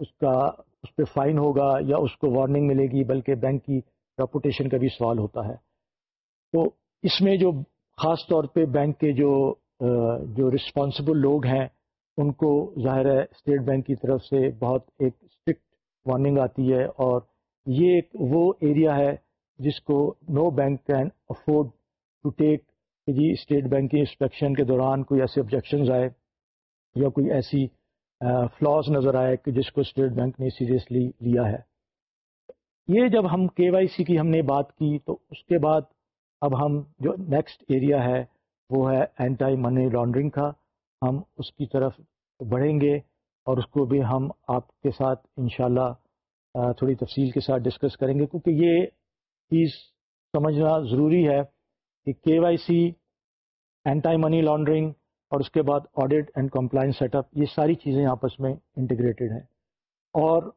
اس کا اس پہ فائن ہوگا یا اس کو وارننگ ملے گی، بلکہ بینک کی ریپوٹیشن کا بھی سوال ہوتا ہے۔ تو اس میں جو خاص طور پہ بینک کے جو جو رسپانسبل لوگ ہیں ان کو ظاہر ہے اسٹیٹ بینک کی طرف سے بہت ایک اسٹرکٹ وارننگ آتی ہے اور یہ ایک وہ ایریا ہے جس کو no bank can afford to take کہ جی اسٹیٹ بینک کی انسپیکشن کے دوران کوئی ایسے آبجیکشنز آئے یا کوئی ایسی فلاز نظر آئے کہ جس کو اسٹیٹ بینک نے سیریسلی لیا ہے۔ یہ جب ہم کے وائی سی کی ہم نے بات کی تو اس کے بعد اب ہم جو نیکسٹ ایریا ہے وہ ہے اینٹائی منی لانڈرنگ کا۔ ہم اس کی طرف بڑھیں گے اور اس کو بھی ہم آپ کے ساتھ انشاءاللہ تھوڑی تفصیل کے ساتھ ڈسکس کریں گے، کیونکہ یہ چیز سمجھنا ضروری ہے کہ K Y C anti money laundering اور اس کے بعد audit and compliance set up یہ ساری چیزیں آپس میں انٹیگریٹڈ ہیں۔ اور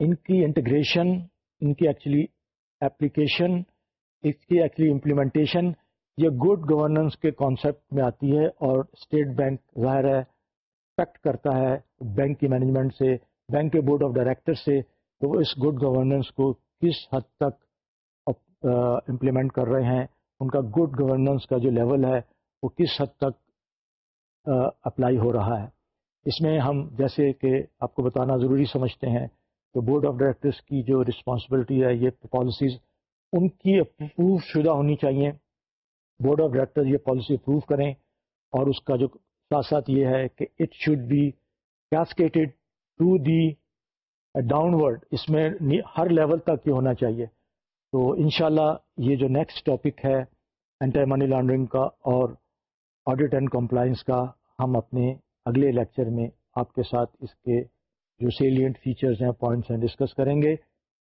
ان کی انٹیگریشن ان کی ایکچولی اپلیکیشن اس کی ایکچولی امپلیمنٹیشن یہ گڈ گورننس کے کانسیپٹ میں آتی ہے اور اسٹیٹ بینک ظاہر ہے ایکسپیکٹ کرتا ہے بینک کی مینجمنٹ سے بینک کے بورڈ آف ڈائریکٹر سے تو وہ اس گڈ گورننس کو کس حد تک uh, امپلیمنٹ کر رہے ہیں، ان کا گڈ گورننس کا جو لیول ہے وہ کس حد تک uh, اپلائی ہو رہا ہے۔ اس میں ہم جیسے کہ آپ کو بتانا ضروری سمجھتے ہیں کہ بورڈ آف ڈائریکٹرس کی جو رسپانسبلٹی ہے یہ پالیسیز ان کی اپروو شدہ ہونی چاہیے۔ بورڈ آف ڈائریکٹر یہ پالیسی اپروو کریں اور اس کا جو ساتھ ساتھ یہ ہے کہ it should be cascaded to the downward اس میں ہر لیول تک یہ ہونا چاہیے۔ تو انشاءاللہ یہ جو نیکسٹ ٹاپک ہے اینٹی منی لانڈرنگ کا اور آڈٹ اینڈ کمپلائنس کا، ہم اپنے اگلے لیکچر میں آپ کے ساتھ اس کے جو سیلینٹ فیچرز ہیں پوائنٹس ہیں ڈسکس کریں گے۔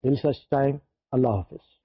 ٹل سچ ٹائم اللہ حافظ۔